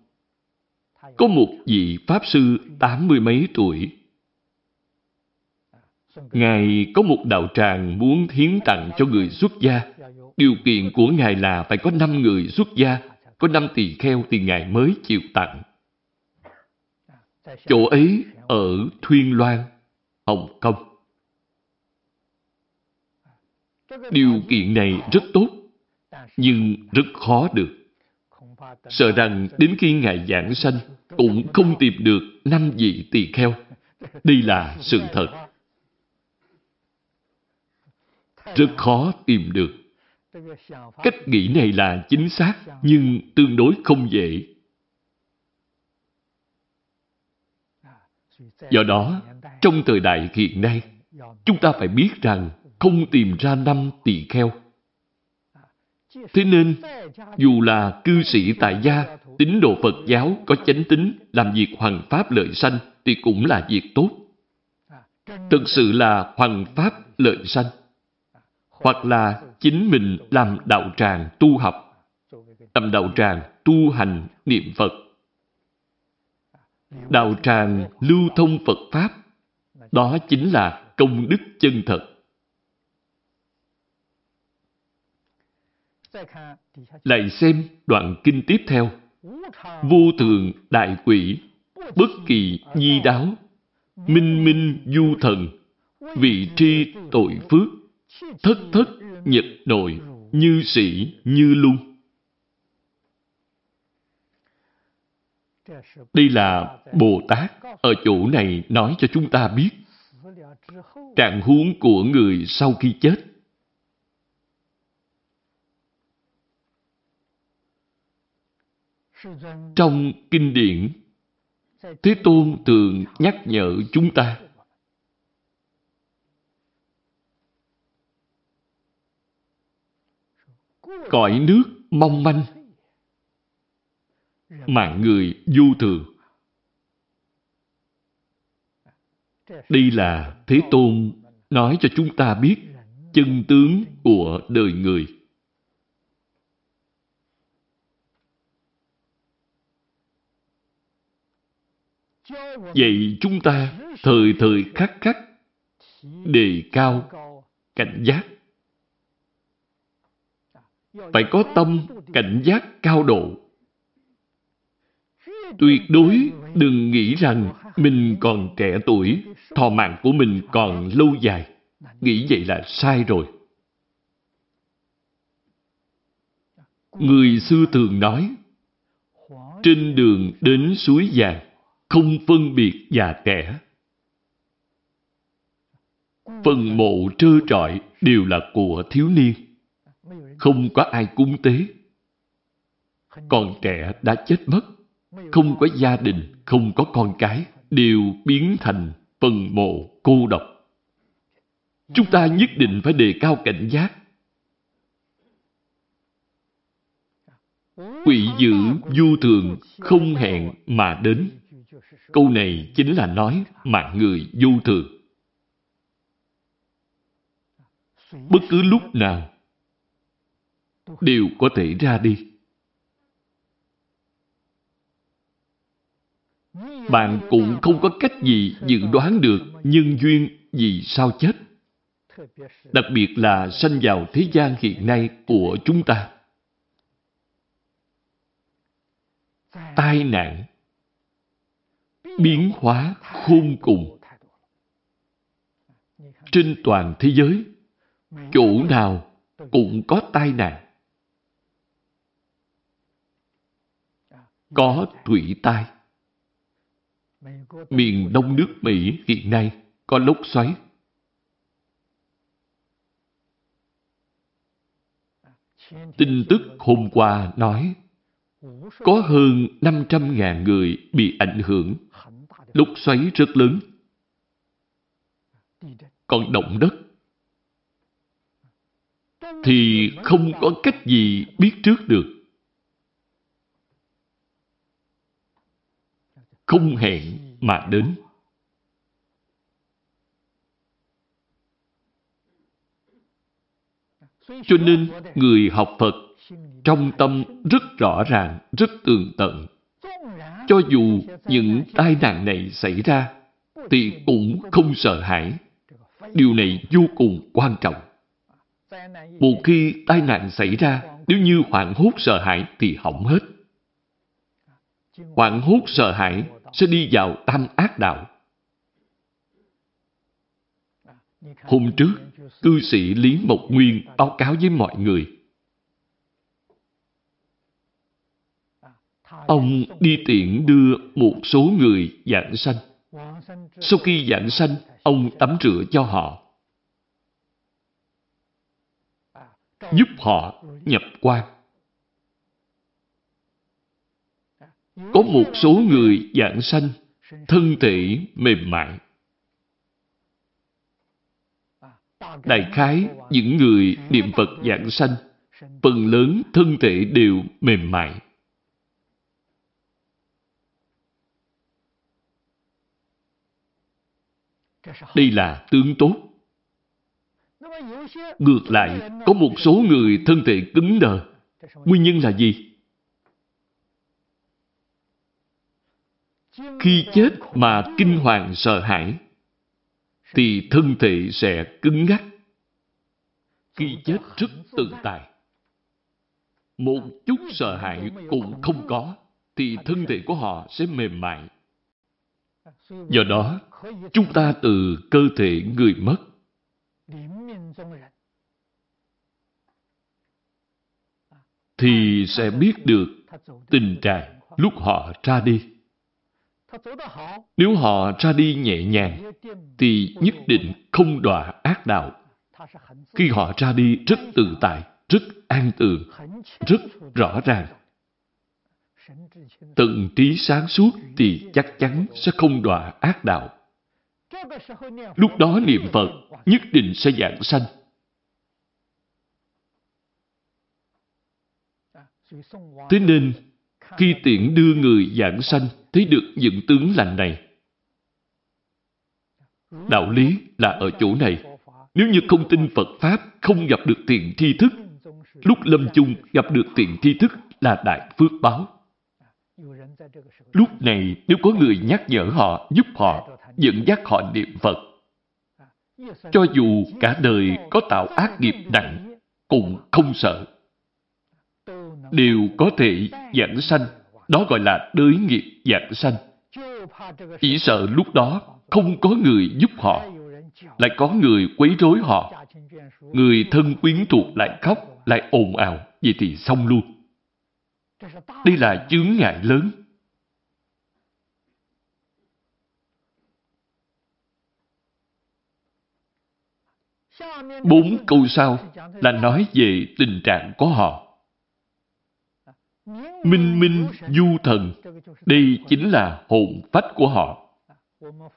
có một vị Pháp Sư tám mươi mấy tuổi. Ngài có một đạo tràng muốn hiến tặng cho người xuất gia. Điều kiện của Ngài là phải có năm người xuất gia, có năm tỳ kheo thì Ngài mới chịu tặng. Chỗ ấy ở Thuyên Loan, Hồng Kông. Điều kiện này rất tốt, nhưng rất khó được. Sợ rằng đến khi Ngài giảng sanh, cũng không tìm được năm vị tỳ kheo. Đây là sự thật. Rất khó tìm được. Cách nghĩ này là chính xác, nhưng tương đối không dễ. Do đó, trong thời đại hiện nay, chúng ta phải biết rằng không tìm ra năm tỳ kheo. Thế nên, dù là cư sĩ tại gia, tín đồ Phật giáo có chánh tính, làm việc hoằng pháp lợi sanh, thì cũng là việc tốt. Thực sự là hoằng pháp lợi sanh. Hoặc là chính mình làm đạo tràng tu học, làm đạo tràng tu hành niệm Phật. Đạo tràng lưu thông Phật Pháp, đó chính là công đức chân thật. Lại xem đoạn kinh tiếp theo. Vô thường đại quỷ, bất kỳ nhi đáo, minh minh du thần, vị tri tội phước, thất thất nhật nội, như sĩ như lung. Đây là Bồ Tát ở chỗ này nói cho chúng ta biết trạng huống của người sau khi chết. Trong kinh điển, Thế Tôn thường nhắc nhở chúng ta cõi nước mong manh mạng người du thường. Đây là thế tôn nói cho chúng ta biết chân tướng của đời người. Vậy chúng ta thời thời khắc khắc đề cao cảnh giác. Phải có tâm cảnh giác cao độ. Tuyệt đối đừng nghĩ rằng mình còn trẻ tuổi, thọ mạng của mình còn lâu dài. Nghĩ vậy là sai rồi. Người xưa thường nói, trên đường đến suối vàng không phân biệt già trẻ phần mộ trơ trọi đều là của thiếu niên không có ai cúng tế. còn trẻ đã chết mất, không có gia đình, không có con cái, đều biến thành phần mộ cô độc. Chúng ta nhất định phải đề cao cảnh giác. Quỷ dữ du thường không hẹn mà đến. Câu này chính là nói mạng người du thường. Bất cứ lúc nào đều có thể ra đi. Bạn cũng không có cách gì dự đoán được nhân duyên vì sao chết. Đặc biệt là sanh vào thế gian hiện nay của chúng ta. Tai nạn, biến hóa khôn cùng. Trên toàn thế giới, chỗ nào cũng có tai nạn. có thủy tai. Miền đông nước Mỹ hiện nay có lốc xoáy. Tin tức hôm qua nói có hơn 500.000 người bị ảnh hưởng. Lốc xoáy rất lớn. Còn động đất thì không có cách gì biết trước được. không hẹn mà đến. Cho nên, người học Phật trong tâm rất rõ ràng, rất tường tận cho dù những tai nạn này xảy ra, thì cũng không sợ hãi. Điều này vô cùng quan trọng. Một khi tai nạn xảy ra, nếu như hoảng hốt sợ hãi thì hỏng hết. Hoảng hốt sợ hãi sẽ đi vào tam ác đạo. Hôm trước, cư sĩ Lý Mộc Nguyên báo cáo với mọi người. Ông đi tiện đưa một số người giảng sanh. Sau khi giảng sanh, ông tắm rửa cho họ. Giúp họ nhập quan. Có một số người giảng sanh, thân thể mềm mại. Đại khái, những người niệm Phật giảng sanh, phần lớn thân thể đều mềm mại. Đây là tướng tốt. Ngược lại, có một số người thân thể cứng đờ. Nguyên nhân là gì? Khi chết mà kinh hoàng sợ hãi, thì thân thể sẽ cứng ngắc. Khi chết rất tự tại. Một chút sợ hãi cũng không có, thì thân thể của họ sẽ mềm mại. Do đó, chúng ta từ cơ thể người mất thì sẽ biết được tình trạng lúc họ ra đi. Nếu họ ra đi nhẹ nhàng, thì nhất định không đọa ác đạo. Khi họ ra đi rất tự tại, rất an tường, rất rõ ràng. Tận trí sáng suốt thì chắc chắn sẽ không đọa ác đạo. Lúc đó niệm Phật nhất định sẽ giảng sanh. Thế nên, khi tiễn đưa người giảng sanh thấy được những tướng lành này, đạo lý là ở chỗ này. Nếu như không tin Phật Pháp, không gặp được thiện tri thức, lúc lâm chung gặp được thiện tri thức là đại phước báo. Lúc này nếu có người nhắc nhở họ, giúp họ, dẫn dắt họ niệm Phật, cho dù cả đời có tạo ác nghiệp nặng, cũng không sợ. Đều có thể giảng sanh, đó gọi là đới nghiệp giảng sanh. Chỉ sợ lúc đó không có người giúp họ, lại có người quấy rối họ. Người thân quyến thuộc lại khóc, lại ồn ào, vậy thì xong luôn. Đây là chướng ngại lớn. Bốn câu sau là nói về tình trạng của họ. Minh minh du thần, đây chính là hồn phách của họ.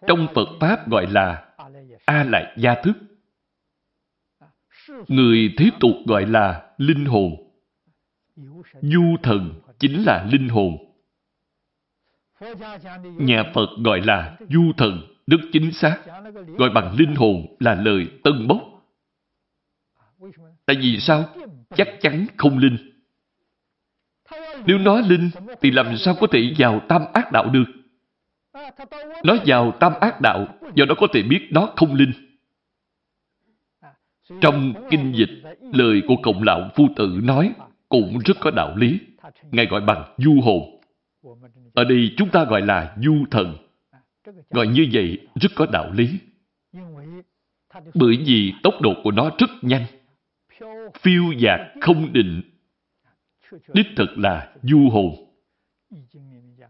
Trong Phật Pháp gọi là A-lại gia thức. Người thế tục gọi là linh hồn. Du thần chính là linh hồn. Nhà Phật gọi là du thần, đức chính xác. Gọi bằng linh hồn là lời tân bốc. Tại vì sao? Chắc chắn không linh. Nếu nói linh, thì làm sao có thể vào tam ác đạo được? Nói vào tam ác đạo, do đó có thể biết nó không linh. Trong kinh dịch, lời của Cộng lão Phu Tử nói cũng rất có đạo lý. Ngài gọi bằng du hồn. Ở đây chúng ta gọi là du thần. Gọi như vậy rất có đạo lý. Bởi vì tốc độ của nó rất nhanh. Phiêu dạt không định. Đích thực là du hồn.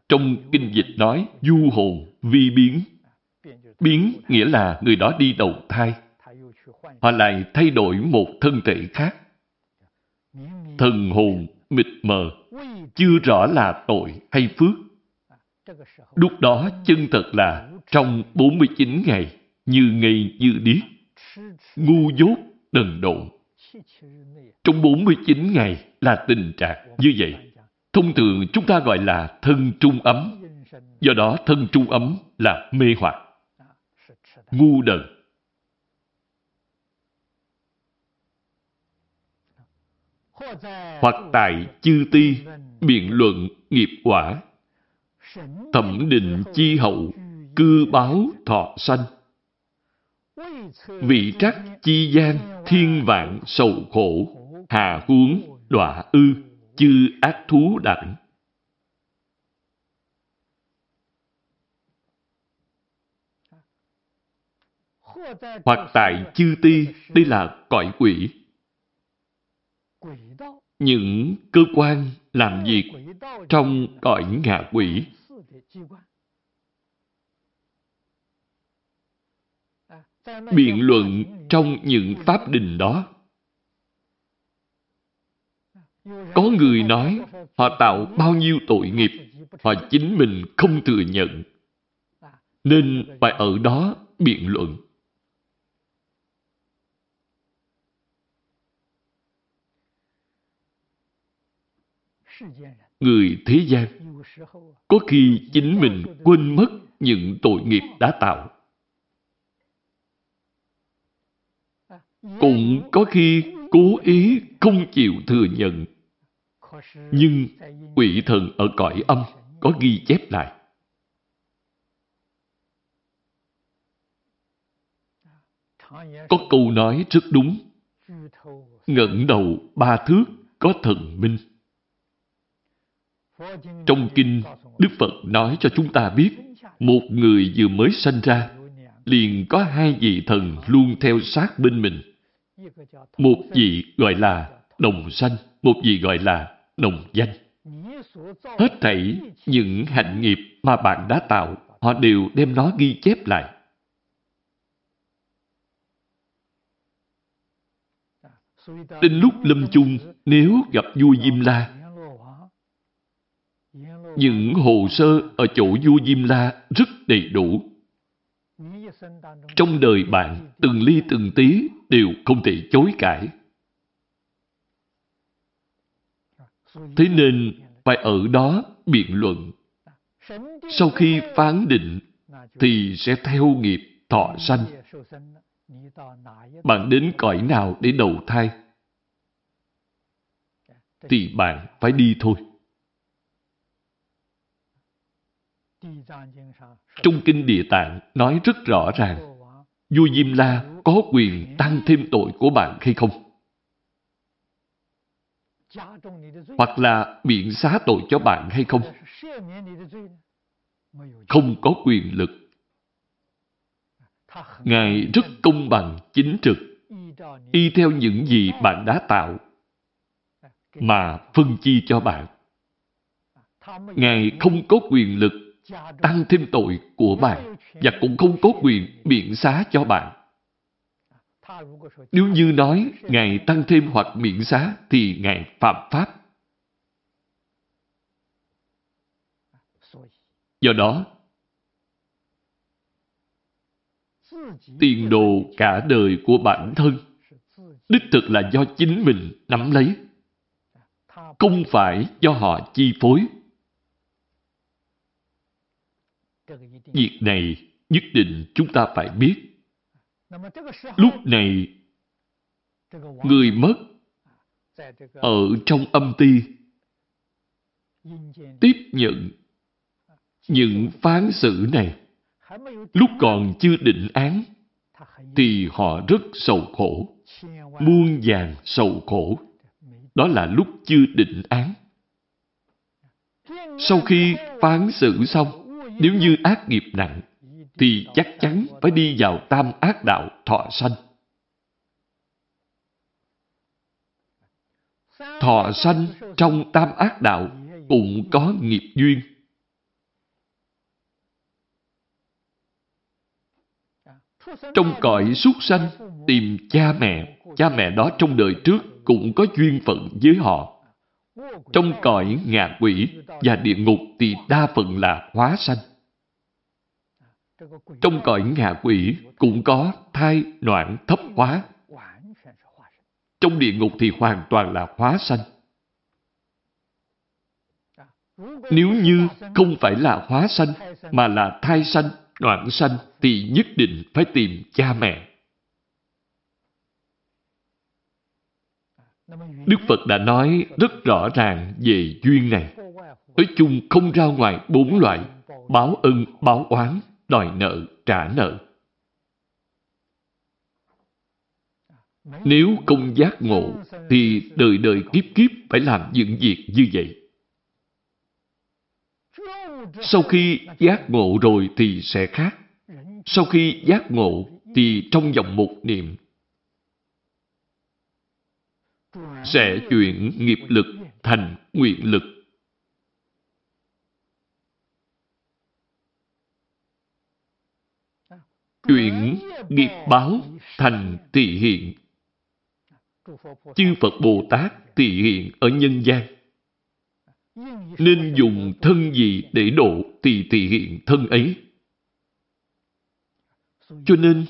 Trong kinh dịch nói du hồn vi biến. Biến nghĩa là người đó đi đầu thai. Họ lại thay đổi một thân thể khác thần hồn mịt mờ, chưa rõ là tội hay phước. Lúc đó chân thật là trong 49 ngày như ngày như điếc, ngu dốt đần độn. Trong 49 ngày là tình trạng như vậy. Thông thường chúng ta gọi là thân trung ấm. Do đó thân trung ấm là mê hoặc, ngu đần. Hoặc tại chư ti biện luận nghiệp quả thẩm định chi hậu, cư báo thọ sanh. Vị trắc chi gian, thiên vạn sầu khổ, hà huống, đọa ư, chư ác thú đẳng. Hoặc tại chư ti, đây là cõi quỷ. Những cơ quan làm việc trong cõi ngạ quỷ. biện luận trong những pháp đình đó. Có người nói họ tạo bao nhiêu tội nghiệp, họ chính mình không thừa nhận, nên phải ở đó biện luận. Người thế gian có khi chính mình quên mất những tội nghiệp đã tạo. Cũng có khi cố ý không chịu thừa nhận. Nhưng quỷ thần ở cõi âm có ghi chép lại. Có câu nói rất đúng. ngẩng đầu ba thước có thần minh. Trong kinh, Đức Phật nói cho chúng ta biết, một người vừa mới sanh ra, liền có hai vị thần luôn theo sát bên mình. Một vị gọi là đồng sanh, một vị gọi là đồng danh. Hết thảy những hạnh nghiệp mà bạn đã tạo, họ đều đem nó ghi chép lại. Đến lúc lâm chung, nếu gặp vua Diêm La, những hồ sơ ở chỗ vua Diêm La rất đầy đủ. Trong đời bạn, từng ly từng tí đều không thể chối cãi. Thế nên, phải ở đó biện luận. Sau khi phán định, thì sẽ theo nghiệp thọ sanh. Bạn đến cõi nào để đầu thai? Thì bạn phải đi thôi. Trong Kinh Địa Tạng nói rất rõ ràng, vua Diêm La có quyền tăng thêm tội của bạn hay không? Hoặc là biện xá tội cho bạn hay không? Không có quyền lực. Ngài rất công bằng, chính trực, y theo những gì bạn đã tạo, mà phân chi cho bạn. Ngài không có quyền lực tăng thêm tội của bạn và cũng không có quyền biện xá cho bạn. Nếu như nói Ngài tăng thêm hoặc miễn xá thì Ngài phạm pháp. Do đó, tiền đồ cả đời của bản thân đích thực là do chính mình nắm lấy, không phải do họ chi phối. Việc này nhất định chúng ta phải biết. Lúc này, người mất ở trong âm ti. Tiếp nhận những phán xử này. Lúc còn chưa định án thì họ rất sầu khổ. Muôn vàng sầu khổ. Đó là lúc chưa định án. Sau khi phán xử xong nếu như ác nghiệp nặng thì chắc chắn phải đi vào tam ác đạo thọ sanh. Thọ sanh trong tam ác đạo cũng có nghiệp duyên. Trong cõi súc sanh tìm cha mẹ, cha mẹ đó trong đời trước cũng có duyên phận với họ. Trong cõi ngạ quỷ và địa ngục thì đa phần là hóa sanh. Trong cõi ngạ quỷ cũng có thai noạn thấp hóa. Trong địa ngục thì hoàn toàn là hóa sanh. Nếu như không phải là hóa sanh, mà là thai sanh, đoạn sanh, thì nhất định phải tìm cha mẹ. Đức Phật đã nói rất rõ ràng về duyên này. Nói chung không ra ngoài bốn loại, báo ân, báo oán, đòi nợ, trả nợ. Nếu không giác ngộ, thì đời đời kiếp kiếp phải làm những việc như vậy. Sau khi giác ngộ rồi thì sẽ khác. Sau khi giác ngộ thì trong vòng một niệm sẽ chuyển nghiệp lực thành nguyện lực. Chuyển nghiệp báo thành thị hiện. Chư Phật Bồ Tát thị hiện ở nhân gian. Nên dùng thân gì để độ thì thị hiện thân ấy. Cho nên,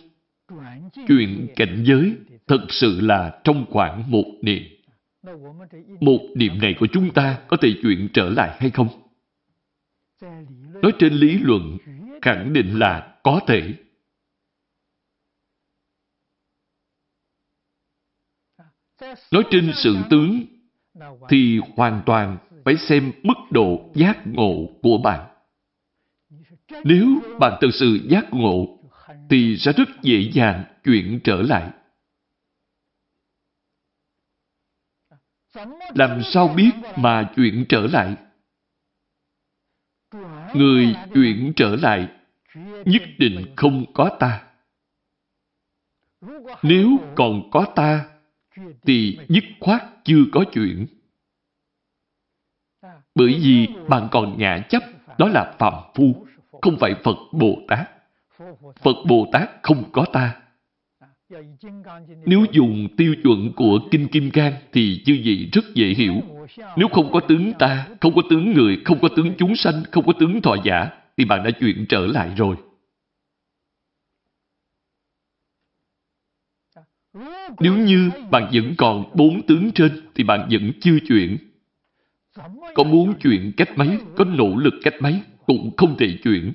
chuyện cảnh giới thật sự là trong khoảng một niệm. Một niệm này của chúng ta có thể chuyển trở lại hay không? Nói trên lý luận, khẳng định là có thể. Nói trên sự tướng, thì hoàn toàn phải xem mức độ giác ngộ của bạn. Nếu bạn thực sự giác ngộ, thì sẽ rất dễ dàng chuyển trở lại. Làm sao biết mà chuyển trở lại? Người chuyển trở lại nhất định không có ta. Nếu còn có ta, thì dứt khoát chưa có chuyện. Bởi vì bạn còn ngã chấp, đó là phạm phu, không phải Phật Bồ Tát. Phật Bồ Tát không có ta. Nếu dùng tiêu chuẩn của Kinh Kim Cang thì chư vị rất dễ hiểu. Nếu không có tướng ta, không có tướng người, không có tướng chúng sanh, không có tướng thọ giả, thì bạn đã chuyển trở lại rồi. Nếu như bạn vẫn còn bốn tướng trên, thì bạn vẫn chưa chuyển. Có muốn chuyển cách mấy, có nỗ lực cách mấy, cũng không thể chuyển.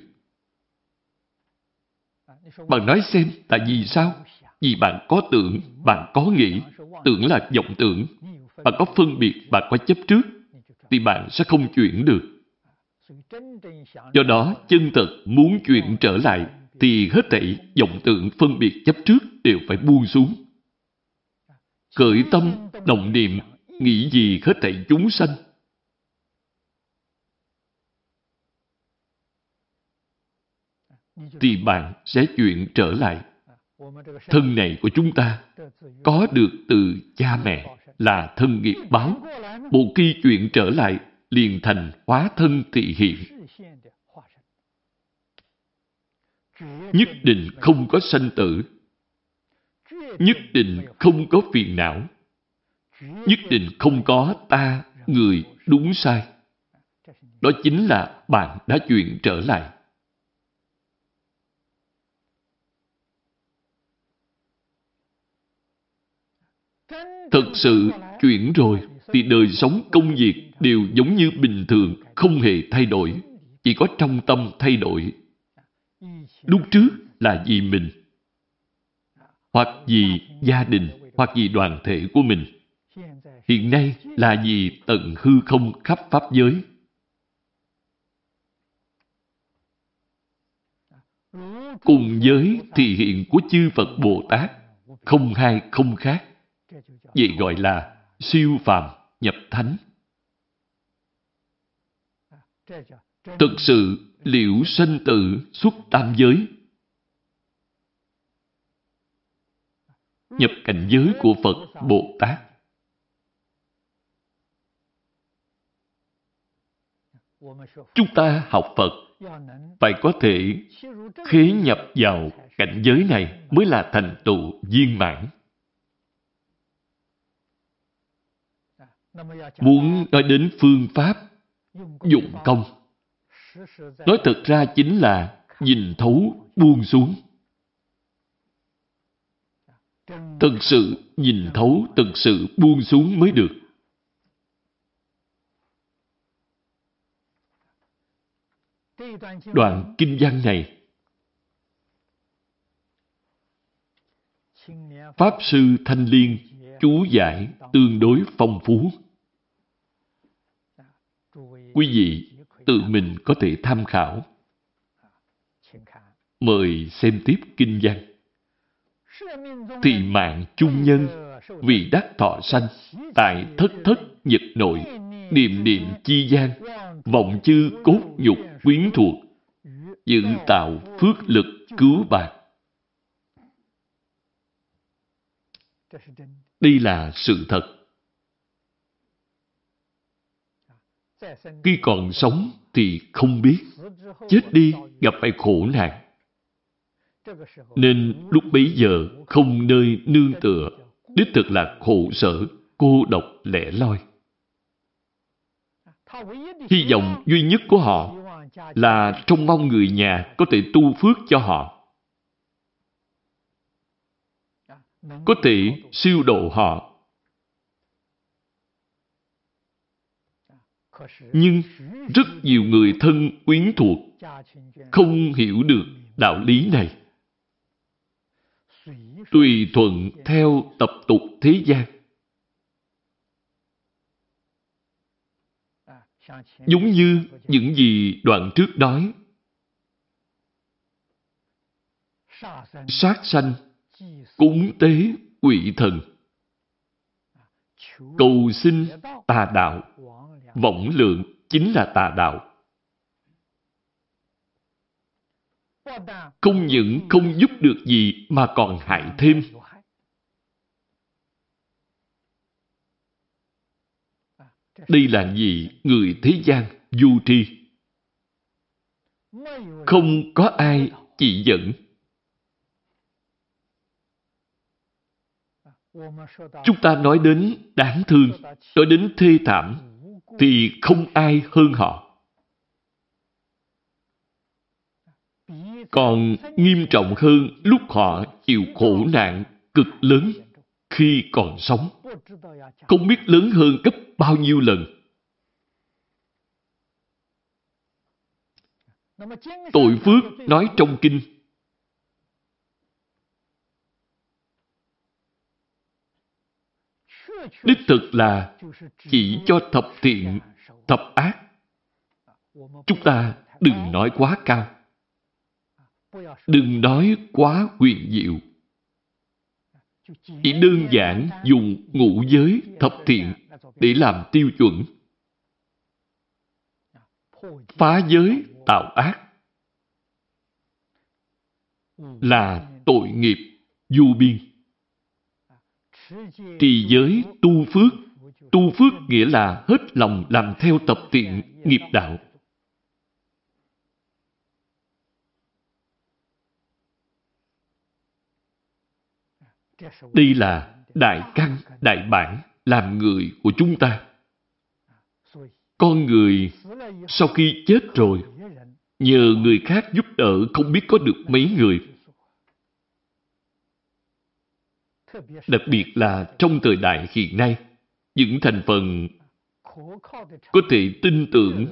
Bạn nói xem, tại vì sao? Vì bạn có tưởng, bạn có nghĩ, tưởng là vọng tưởng. Bạn có phân biệt, bạn có chấp trước, thì bạn sẽ không chuyển được. Do đó, chân thật muốn chuyển trở lại, thì hết thảy vọng tưởng phân biệt chấp trước đều phải buông xuống. Khởi tâm, đồng niệm, nghĩ gì hết thảy chúng sanh. Thì bạn sẽ chuyển trở lại thân này của chúng ta có được từ cha mẹ là thân nghiệp báo. Một khi chuyển trở lại, liền thành hóa thân thị hiện. Nhất định không có sanh tử. Nhất định không có phiền não. Nhất định không có ta, người, đúng sai. Đó chính là bạn đã chuyển trở lại. Thật sự chuyển rồi thì đời sống công việc đều giống như bình thường, không hề thay đổi. Chỉ có trong tâm thay đổi. Lúc trước là vì mình, hoặc vì gia đình, hoặc vì đoàn thể của mình. Hiện nay là vì tận hư không khắp Pháp giới. Cùng giới thì hiện của chư Phật Bồ Tát, không hai không khác. Vậy gọi là siêu phàm nhập thánh. Thực sự liễu sinh tử xuất tam giới. Nhập cảnh giới của Phật Bồ Tát. Chúng ta học Phật, phải có thể khế nhập vào cảnh giới này mới là thành tựu viên mãn. Muốn nói đến phương pháp dụng công. Nói thật ra chính là nhìn thấu buông xuống. Thật sự nhìn thấu, thật sự buông xuống mới được. Đoạn kinh văn này Pháp Sư Thanh Liên chú giải tương đối phong phú. Quý vị tự mình có thể tham khảo. Mời xem tiếp kinh văn. Thị mạng chung nhân, vì đắc thọ sanh, tại thất thất nhật nội, niệm niệm chi gian, vọng chư cốt nhục quyến thuộc, dự tạo phước lực cứu bạc. Đây là sự thật. Khi còn sống thì không biết, chết đi gặp phải khổ nạn. Nên lúc bấy giờ không nơi nương tựa, đích thực là khổ sở, cô độc lẻ loi. Hy vọng duy nhất của họ là trông mong người nhà có thể tu phước cho họ. Có thể siêu độ họ. Nhưng rất nhiều người thân quyến thuộc không hiểu được đạo lý này. Tùy thuận theo tập tục thế gian. Giống như những gì đoạn trước nói. Sát sanh, cúng tế, quỷ thần. Cầu xin tà đạo, vọng lượng chính là tà đạo. Không những không giúp được gì mà còn hại thêm. Đây là gì người thế gian du tri. Không có ai chỉ dẫn. Chúng ta nói đến đáng thương, nói đến thê thảm, thì không ai hơn họ. Còn nghiêm trọng hơn lúc họ chịu khổ nạn cực lớn khi còn sống. Không biết lớn hơn gấp bao nhiêu lần. Tội phước nói trong kinh Đích thực là chỉ cho thập thiện, thập ác. Chúng ta đừng nói quá cao. Đừng nói quá huyền diệu. Chỉ đơn giản dùng ngũ giới thập thiện để làm tiêu chuẩn. Phá giới tạo ác là tội nghiệp du biên. Trì giới tu phước, tu phước nghĩa là hết lòng làm theo tập tiện nghiệp đạo. Đây là đại căn, đại bản làm người của chúng ta. Con người sau khi chết rồi, nhờ người khác giúp đỡ không biết có được mấy người. Đặc biệt là trong thời đại hiện nay, những thành phần có thể tin tưởng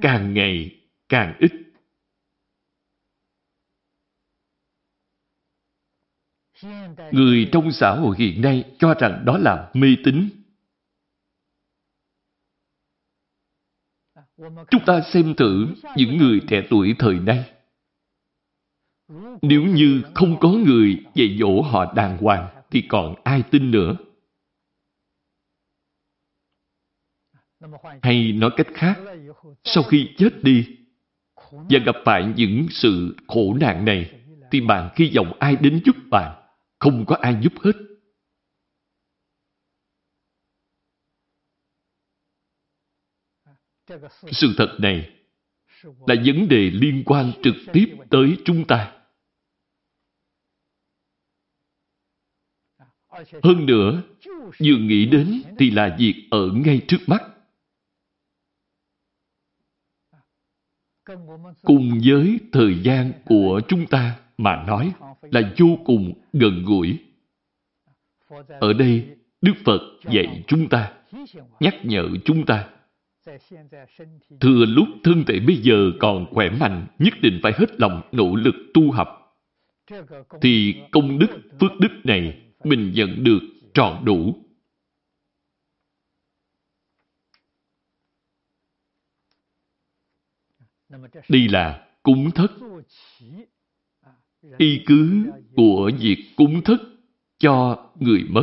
càng ngày càng ít. Người trong xã hội hiện nay cho rằng đó là mê tín. Chúng ta xem thử những người trẻ tuổi thời nay. Nếu như không có người dạy dỗ họ đàng hoàng, thì còn ai tin nữa? Hay nói cách khác, sau khi chết đi và gặp phải những sự khổ nạn này, thì bạn hy vọng ai đến giúp bạn? Không có ai giúp hết. Sự thật này là vấn đề liên quan trực tiếp tới chúng ta. Hơn nữa, vừa nghĩ đến thì là việc ở ngay trước mắt. Cùng với thời gian của chúng ta mà nói là vô cùng gần gũi. Ở đây, Đức Phật dạy chúng ta, nhắc nhở chúng ta. Thừa lúc thân thể bây giờ còn khỏe mạnh, nhất định phải hết lòng nỗ lực tu học. Thì công đức, phước đức này mình nhận được trọn đủ. Đây là cúng thất. Y cứ của việc cúng thất cho người mất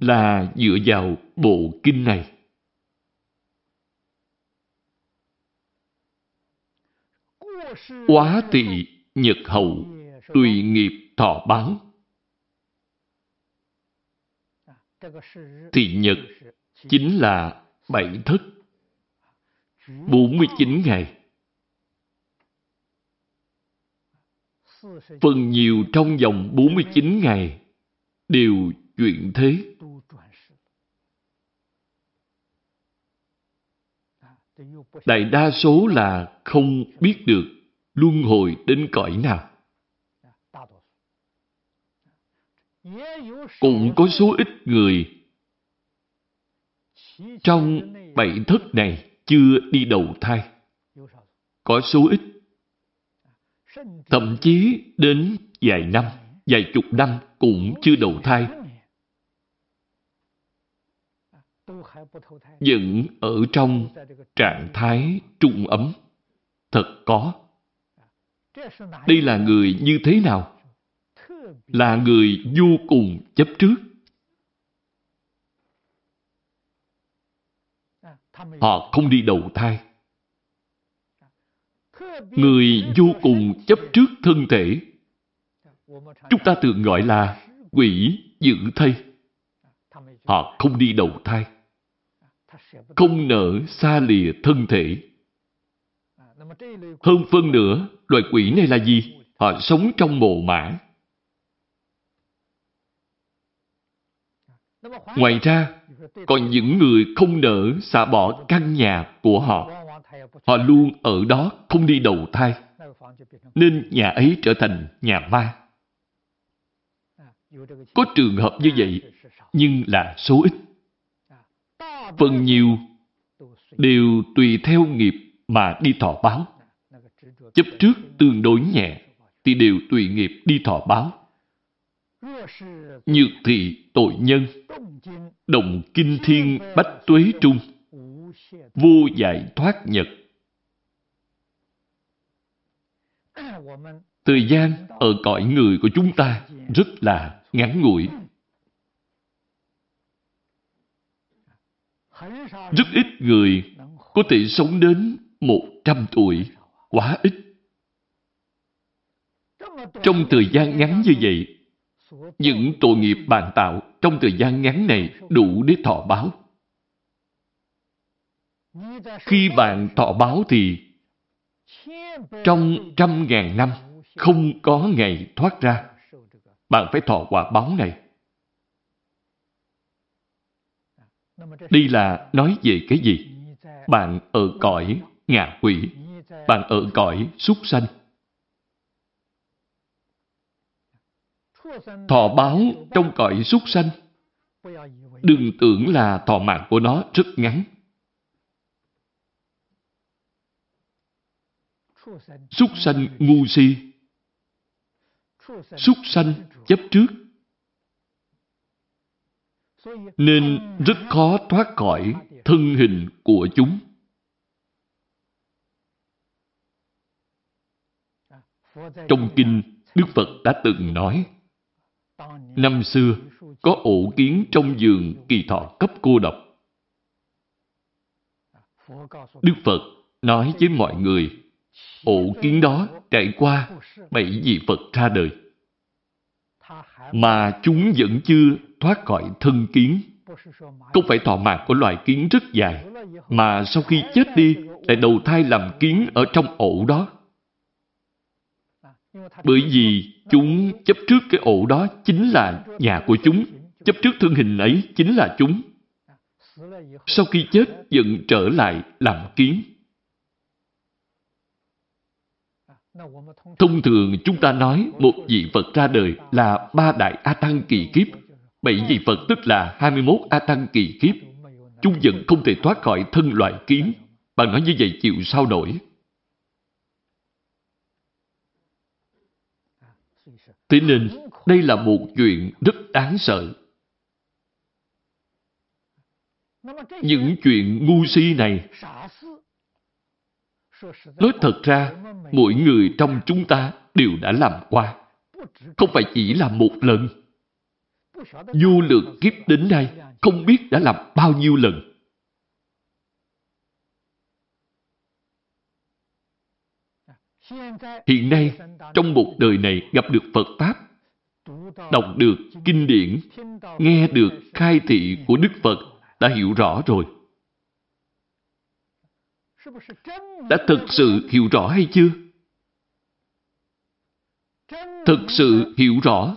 là dựa vào bộ kinh này. Quá tỵ nhật hậu tùy nghiệp thọ báo Thì nhật chính là bảy thất, 49 ngày. Phần nhiều trong vòng 49 ngày đều chuyện thế. Đại đa số là không biết được luân hồi đến cõi nào. Cũng có số ít người trong bảy thất này chưa đi đầu thai. Có số ít. Thậm chí đến vài năm, vài chục năm cũng chưa đầu thai. Vẫn ở trong trạng thái trung ấm. Thật có. Đây là người như thế nào? Là người vô cùng chấp trước. Họ không đi đầu thai. Người vô cùng chấp trước thân thể. Chúng ta thường gọi là quỷ giữ thây. Họ không đi đầu thai. Không nở xa lìa thân thể. Hơn phân nữa, loài quỷ này là gì? Họ sống trong mồ mã. Ngoài ra, còn những người không nỡ xả bỏ căn nhà của họ. Họ luôn ở đó không đi đầu thai. Nên nhà ấy trở thành nhà ma. Có trường hợp như vậy, nhưng là số ít. Phần nhiều đều tùy theo nghiệp mà đi thọ báo. Chấp trước tương đối nhẹ, thì đều tùy nghiệp đi thọ báo. Nhược thị tội nhân, đồng kinh thiên bách tuế trung, vô giải thoát nhật. Thời gian ở cõi người của chúng ta rất là ngắn ngủi. Rất ít người có thể sống đến một trăm tuổi, quá ít. Trong thời gian ngắn như vậy, những tội nghiệp bạn tạo trong thời gian ngắn này đủ để thọ báo. Khi bạn thọ báo thì trong trăm ngàn năm không có ngày thoát ra. Bạn phải thọ quả báo này. Đây là nói về cái gì? Bạn ở cõi ngạ quỷ. Bạn ở cõi súc sanh. Thọ báo trong cõi súc sanh. Đừng tưởng là thọ mạng của nó rất ngắn. Súc sanh ngu si. Súc sanh chấp trước. Nên rất khó thoát khỏi thân hình của chúng. Trong kinh, Đức Phật đã từng nói Năm xưa, có ổ kiến trong giường kỳ thọ cấp cô độc. Đức Phật nói với mọi người, ổ kiến đó trải qua bảy vị Phật ra đời. Mà chúng vẫn chưa thoát khỏi thân kiến. Không phải thọ mạng của loài kiến rất dài, mà sau khi chết đi, lại đầu thai làm kiến ở trong ổ đó. Bởi vì chúng chấp trước cái ổ đó chính là nhà của chúng. Chấp trước thân hình ấy chính là chúng. Sau khi chết vẫn trở lại làm kiến. Thông thường chúng ta nói một vị Phật ra đời là ba đại A Tăng kỳ kiếp. Bảy vị Phật tức là 21 A Tăng kỳ kiếp. Chúng vẫn không thể thoát khỏi thân loại kiến. Bạn nói như vậy chịu sao nổi. Thế nên, đây là một chuyện rất đáng sợ. Những chuyện ngu si này Nói thật ra, mỗi người trong chúng ta đều đã làm qua. Không phải chỉ làm một lần. Vô lượng kiếp đến nay, không biết đã làm bao nhiêu lần. Hiện nay, trong một đời này gặp được Phật Pháp, đọc được kinh điển, nghe được khai thị của Đức Phật, đã hiểu rõ rồi. Đã thực sự hiểu rõ hay chưa? Thực sự hiểu rõ,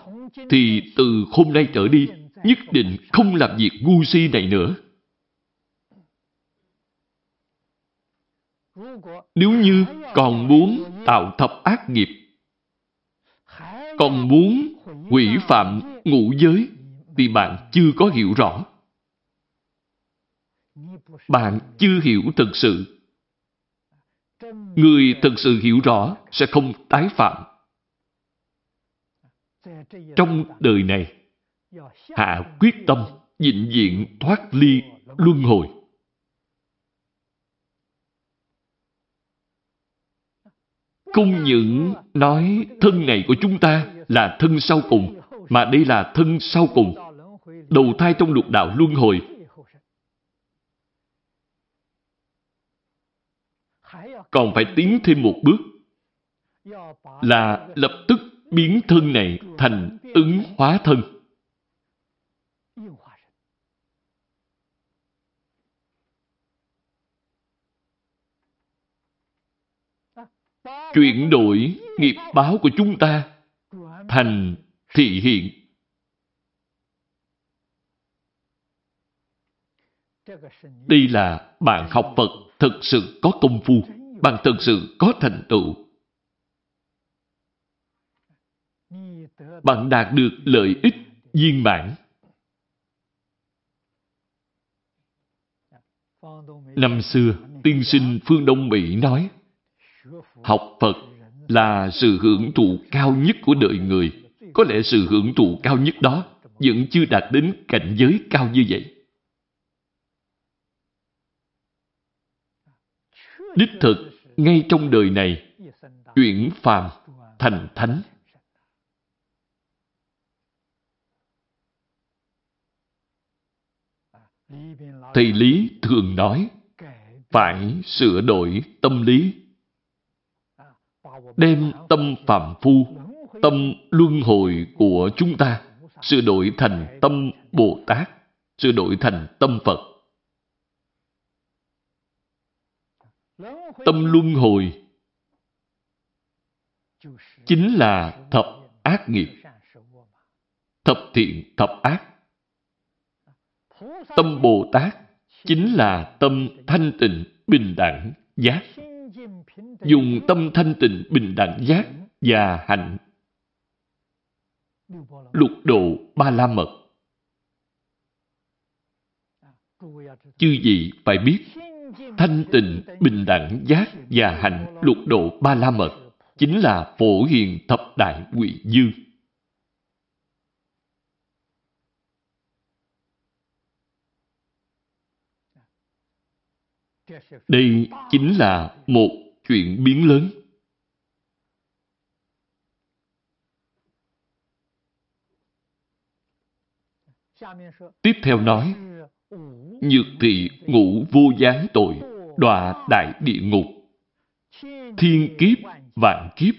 thì từ hôm nay trở đi, nhất định không làm việc ngu si này nữa. Nếu như còn muốn tạo thập ác nghiệp, còn muốn quỷ phạm ngũ giới, thì bạn chưa có hiểu rõ. Bạn chưa hiểu thực sự. Người thực sự hiểu rõ sẽ không tái phạm. Trong đời này, hạ quyết tâm, vĩnh diện thoát ly luân hồi. Không những nói thân này của chúng ta là thân sau cùng, mà đây là thân sau cùng. Đầu thai trong lục đạo luân hồi. Còn phải tiến thêm một bước là lập tức biến thân này thành ứng hóa thân. Chuyển đổi nghiệp báo của chúng ta thành thị hiện. Đây là bạn học Phật thực sự có công phu, bạn thực sự có thành tựu. Bạn đạt được lợi ích viên mãn. Năm xưa, tiên sinh Phương Đông Mỹ nói, Học Phật là sự hưởng thụ cao nhất của đời người. Có lẽ sự hưởng thụ cao nhất đó vẫn chưa đạt đến cảnh giới cao như vậy. Đích thực, ngay trong đời này, chuyển phàm thành thánh. Thầy Lý thường nói, phải sửa đổi tâm lý đem tâm phạm phu, tâm luân hồi của chúng ta sửa đổi thành tâm Bồ Tát, sửa đổi thành tâm Phật. Tâm luân hồi chính là thập ác nghiệp, thập thiện, thập ác. Tâm Bồ Tát chính là tâm thanh tịnh, bình đẳng, giác dùng tâm thanh tịnh bình đẳng giác và hạnh. Lục độ ba la mật. Chư vị phải biết thanh tịnh bình đẳng giác và hạnh lục độ ba la mật chính là phổ hiền thập đại quỷ dương đây chính là một chuyện biến lớn. Tiếp theo nói, Nhược thị ngũ vô gián tội, đọa đại địa ngục. Thiên kiếp, vạn kiếp,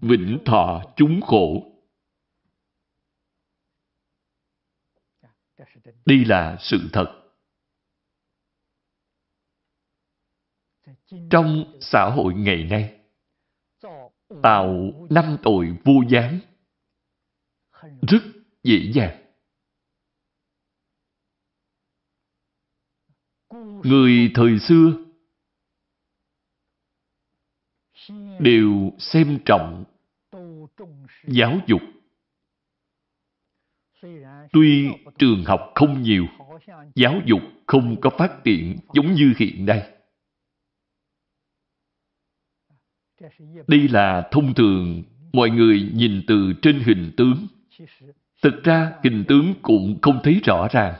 vĩnh thọ chúng khổ. Đây là sự thật. Trong xã hội ngày nay, tạo năm tội vô gián rất dễ dàng. Người thời xưa đều xem trọng giáo dục. Tuy trường học không nhiều, giáo dục không có phát triển giống như hiện nay. Đây là thông thường, mọi người nhìn từ trên hình tướng. Thực ra, hình tướng cũng không thấy rõ ràng.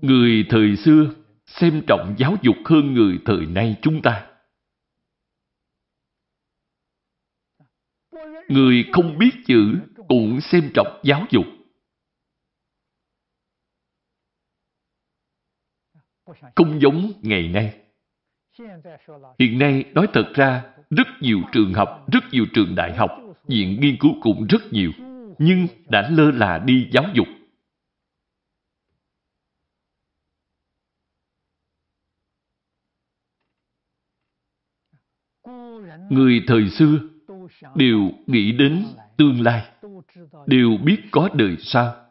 Người thời xưa xem trọng giáo dục hơn người thời nay chúng ta. Người không biết chữ cũng xem trọng giáo dục. Không giống ngày nay. Hiện nay nói thật ra, rất nhiều trường học, rất nhiều trường đại học, viện nghiên cứu cũng rất nhiều, nhưng đã lơ là đi giáo dục. Người thời xưa đều nghĩ đến tương lai, đều biết có đời sau.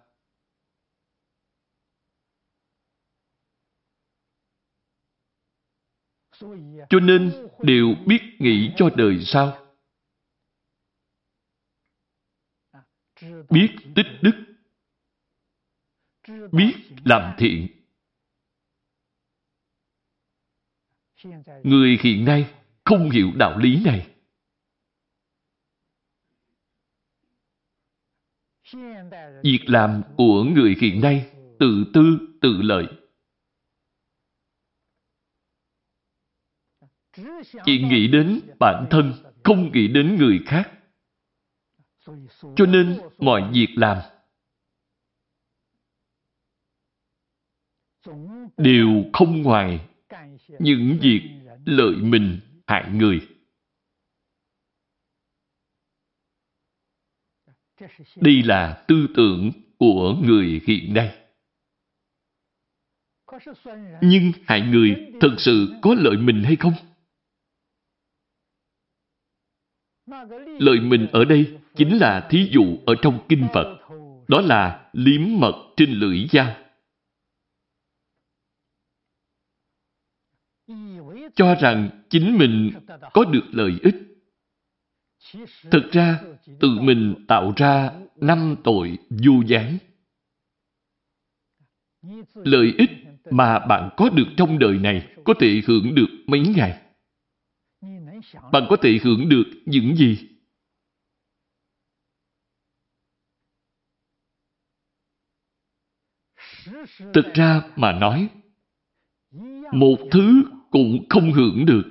Cho nên đều biết nghĩ cho đời sau. Biết tích đức. Biết làm thiện. Người hiện nay không hiểu đạo lý này. Việc làm của người hiện nay tự tư, tự lợi. Chỉ nghĩ đến bản thân, không nghĩ đến người khác. Cho nên mọi việc làm đều không ngoài những việc lợi mình hại người. Đây là tư tưởng của người hiện nay. Nhưng hại người thật sự có lợi mình hay không? Lời mình ở đây chính là thí dụ ở trong kinh Phật. Đó là liếm mật trên lưỡi dao. Cho rằng chính mình có được lợi ích. Thực ra, tự mình tạo ra năm tội vô gián. Lợi ích mà bạn có được trong đời này có thể hưởng được mấy ngày. Bạn có thể hưởng được những gì? Thực ra mà nói, một thứ cũng không hưởng được.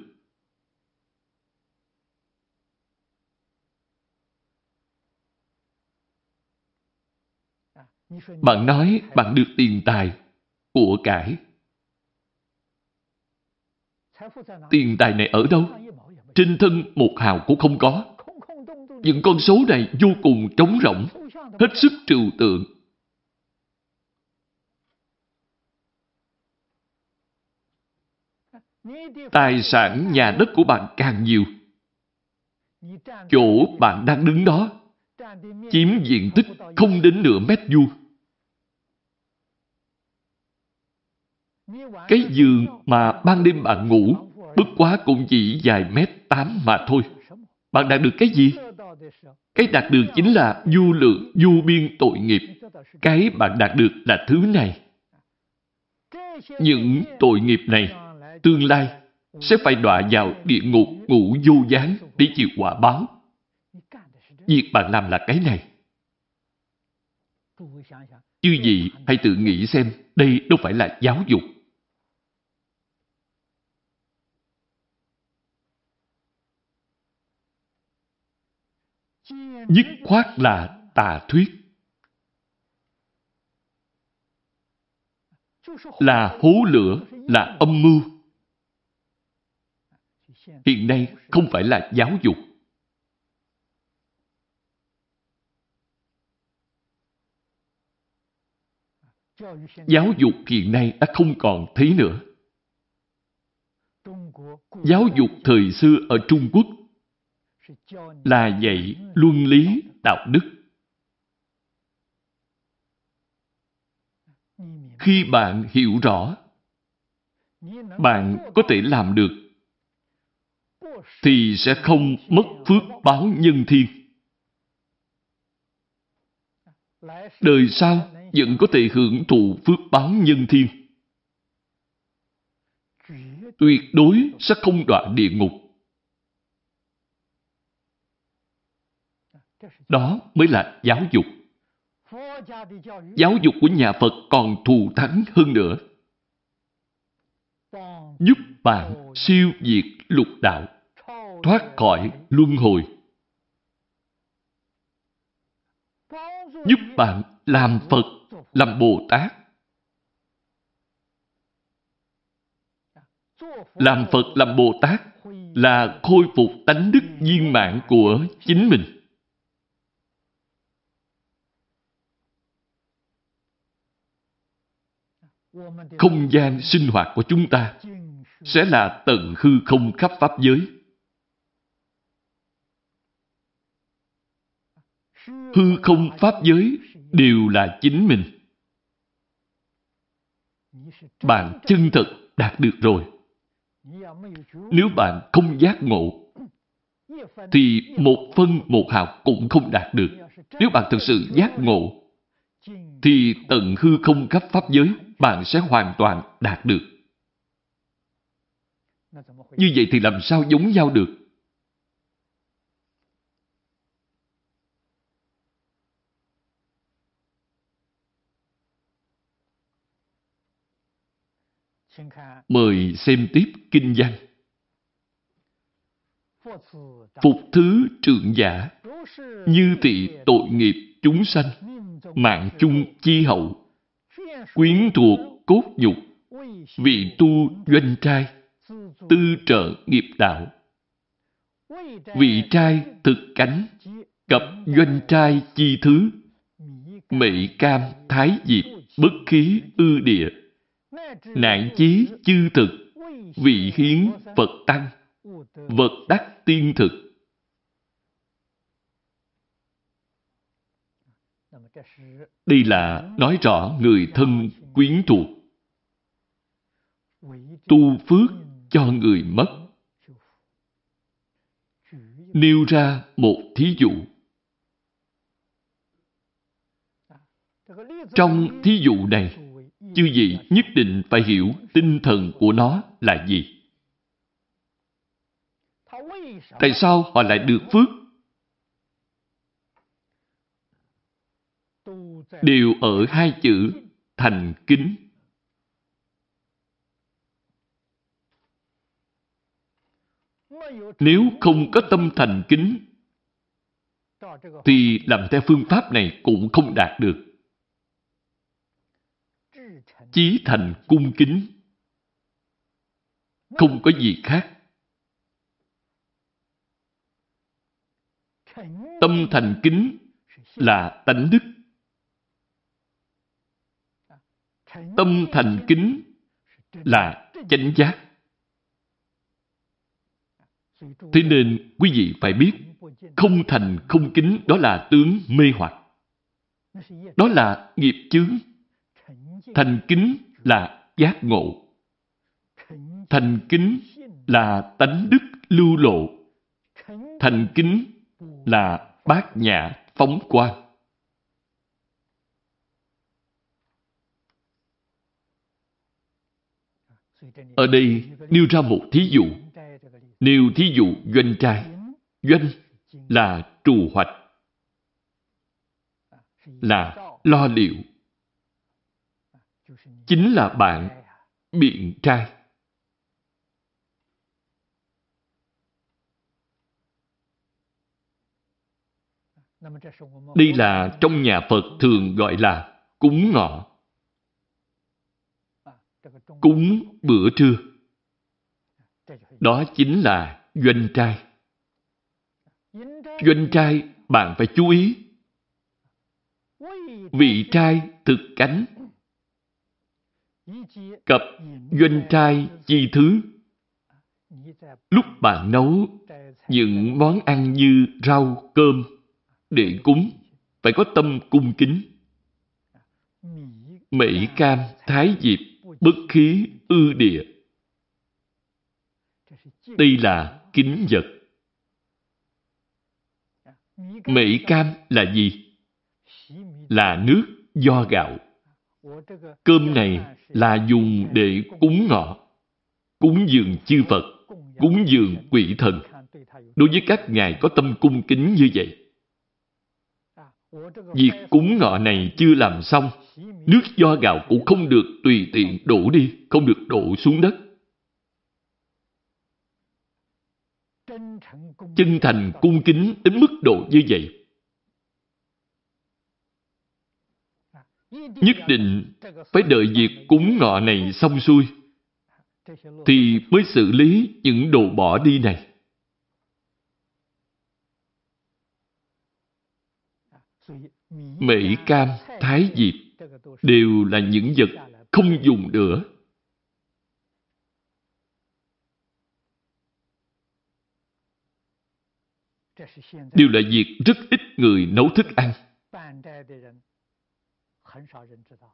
Bạn nói bạn được tiền tài, của cải. Tiền tài này ở đâu? Trên thân một hào cũng không có. Những con số này vô cùng trống rỗng, hết sức trừu tượng. Tài sản nhà đất của bạn càng nhiều. Chỗ bạn đang đứng đó chiếm diện tích không đến nửa mét vuông. Cái giường mà ban đêm bạn ngủ bất quá cũng chỉ dài mét tám mà thôi. Bạn đạt được cái gì? Cái đạt được chính là du lượng, du biên tội nghiệp. Cái bạn đạt được là thứ này. Những tội nghiệp này, tương lai sẽ phải đọa vào địa ngục ngủ vô gián để chịu quả báo. Việc bạn làm là cái này. Chư gì hãy tự nghĩ xem đây đâu phải là giáo dục. Dứt khoát là tà thuyết. Là hố lửa, là âm mưu. Hiện nay không phải là giáo dục. Giáo dục hiện nay đã không còn thấy nữa. Giáo dục thời xưa ở Trung Quốc là dạy luân lý đạo đức. Khi bạn hiểu rõ, bạn có thể làm được, thì sẽ không mất phước báo nhân thiên. Đời sau vẫn có thể hưởng thụ phước báo nhân thiên. Tuyệt đối sẽ không đọa địa ngục. Đó mới là giáo dục. Giáo dục của nhà Phật còn thù thắng hơn nữa. giúp bạn siêu diệt lục đạo, thoát khỏi luân hồi, giúp bạn làm Phật, làm Bồ Tát. Làm Phật, làm Bồ Tát là khôi phục tánh đức viên mãn của chính mình. Không gian sinh hoạt của chúng ta sẽ là tận hư không khắp Pháp giới. Hư không Pháp giới đều là chính mình. Bạn chân thật đạt được rồi. Nếu bạn không giác ngộ, thì một phân một hào cũng không đạt được. Nếu bạn thực sự giác ngộ, thì tận hư không khắp Pháp giới, bạn sẽ hoàn toàn đạt được. Như vậy thì làm sao giống nhau được? Mời xem tiếp kinh văn. Phục thứ trượng giả, như thị tội nghiệp chúng sanh, mạng chung chi hậu, quyến thuộc cốt nhục, vị tu doanh trai, tư trợ nghiệp đạo. Vị trai thực cánh, cập doanh trai chi thứ, mị cam thái diệp, bất khí ư địa, nạn chí chư thực, vị hiến Phật tăng, vật đắc tiên thực. Đây là nói rõ người thân quyến thuộc. Tu phước cho người mất. Nêu ra một thí dụ. Trong thí dụ này, chư vị nhất định phải hiểu tinh thần của nó là gì. Tại sao họ lại được phước? Đều ở hai chữ thành kính. Nếu không có tâm thành kính, thì làm theo phương pháp này cũng không đạt được. Chí thành cung kính. Không có gì khác. Tâm thành kính là tánh đức. Tâm thành kính là chánh giác. Thế nên quý vị phải biết, không thành không kính đó là tướng mê hoặc. Đó là nghiệp chướng. Thành kính là giác ngộ. Thành kính là tánh đức lưu lộ. Thành kính là bát nhã phóng quang. Ở đây, nêu ra một thí dụ. Nêu thí dụ doanh trai. Doanh là trù hoạch. Là lo liệu. Chính là bạn biện trai. Đây là trong nhà Phật thường gọi là cúng ngọ. Cúng bữa trưa. Đó chính là doanh trai. Doanh trai bạn phải chú ý. Vị trai thực cánh. Cập doanh trai chi thứ. Lúc bạn nấu những món ăn như rau, cơm, để cúng, phải có tâm cung kính. Mỹ cam, thái diệp, bất khí, ư địa. Đây là kính vật. Mỹ cam là gì? Là nước do gạo. Cơm này là dùng để cúng ngọ, cúng dường chư Phật, cúng dường quỷ thần. Đối với các ngài có tâm cung kính như vậy, Việc cúng ngọ này chưa làm xong, nước do gạo cũng không được tùy tiện đổ đi, không được đổ xuống đất. Chân thành cung kính đến mức độ như vậy. Nhất định phải đợi việc cúng ngọ này xong xuôi, thì mới xử lý những đồ bỏ đi này. Mỹ cam, thái diệp đều là những vật không dùng nữa. Đều là việc rất ít người nấu thức ăn.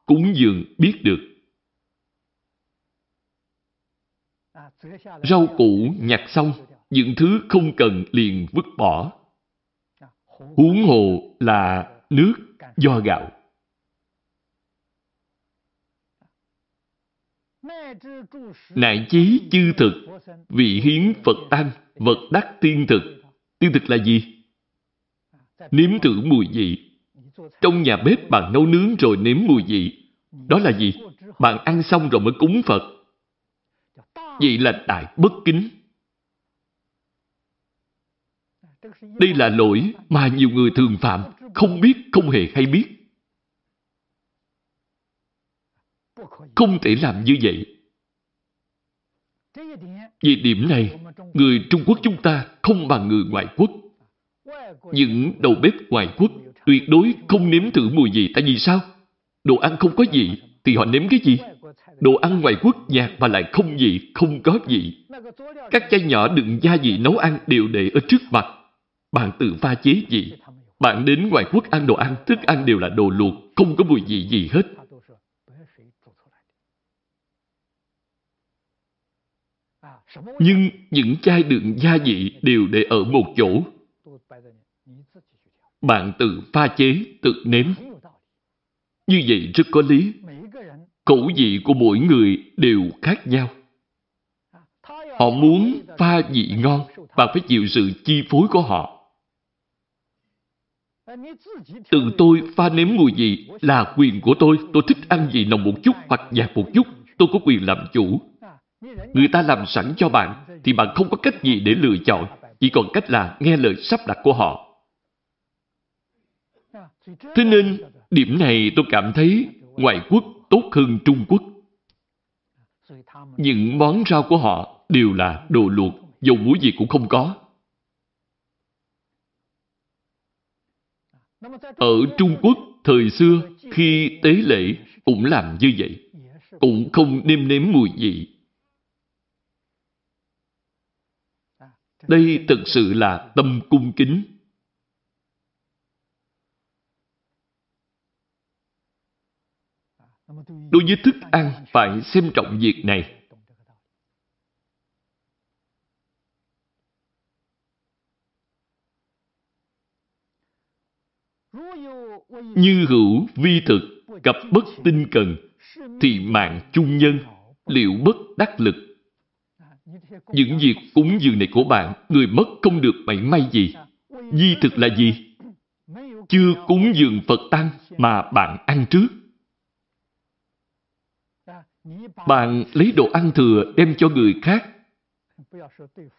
Cúng dường biết được. Rau củ nhặt xong, những thứ không cần liền vứt bỏ. Huống hồ là nước do gạo. Nại chí chư thực, vị hiến Phật tăng, vật đắc tiên thực. Tiên thực là gì? Nếm thử mùi vị. Trong nhà bếp bạn nấu nướng rồi nếm mùi vị. Đó là gì? Bạn ăn xong rồi mới cúng Phật. Vậy là đại bất kính. Đây là lỗi mà nhiều người thường phạm, không biết, không hề hay biết. Không thể làm như vậy. Vì điểm này, người Trung Quốc chúng ta không bằng người ngoại quốc. Những đầu bếp ngoại quốc tuyệt đối không nếm thử mùi gì. Tại vì sao? Đồ ăn không có gì, thì họ nếm cái gì? Đồ ăn ngoại quốc nhạt mà lại không gì, không có gì. Các chai nhỏ đựng gia vị nấu ăn đều để ở trước mặt. Bạn tự pha chế gì? Bạn đến ngoại quốc ăn đồ ăn, thức ăn đều là đồ luộc, không có mùi vị gì hết. Nhưng những chai đựng gia vị đều để ở một chỗ. Bạn tự pha chế, tự nếm. Như vậy rất có lý. Khẩu vị của mỗi người đều khác nhau. Họ muốn pha vị ngon, bạn phải chịu sự chi phối của họ. Tự tôi pha nếm mùi vị là quyền của tôi. Tôi thích ăn gì nồng một chút hoặc nhạt một chút. Tôi có quyền làm chủ. Người ta làm sẵn cho bạn, thì bạn không có cách gì để lựa chọn. Chỉ còn cách là nghe lời sắp đặt của họ. Thế nên, điểm này tôi cảm thấy ngoại quốc tốt hơn Trung Quốc. Những món rau của họ đều là đồ luộc, dầu muối gì cũng không có. Ở Trung Quốc, thời xưa, khi tế lễ cũng làm như vậy. Cũng không nêm nếm mùi vị. Đây thực sự là tâm cung kính. Đối với thức ăn, phải xem trọng việc này. Như hữu vi thực, gặp bất tinh cần, thì mạng chung nhân, liệu bất đắc lực. Những việc cúng dường này của bạn, người mất không được mảy may gì. Di thực là gì? Chưa cúng dường Phật Tăng mà bạn ăn trước. Bạn lấy đồ ăn thừa đem cho người khác.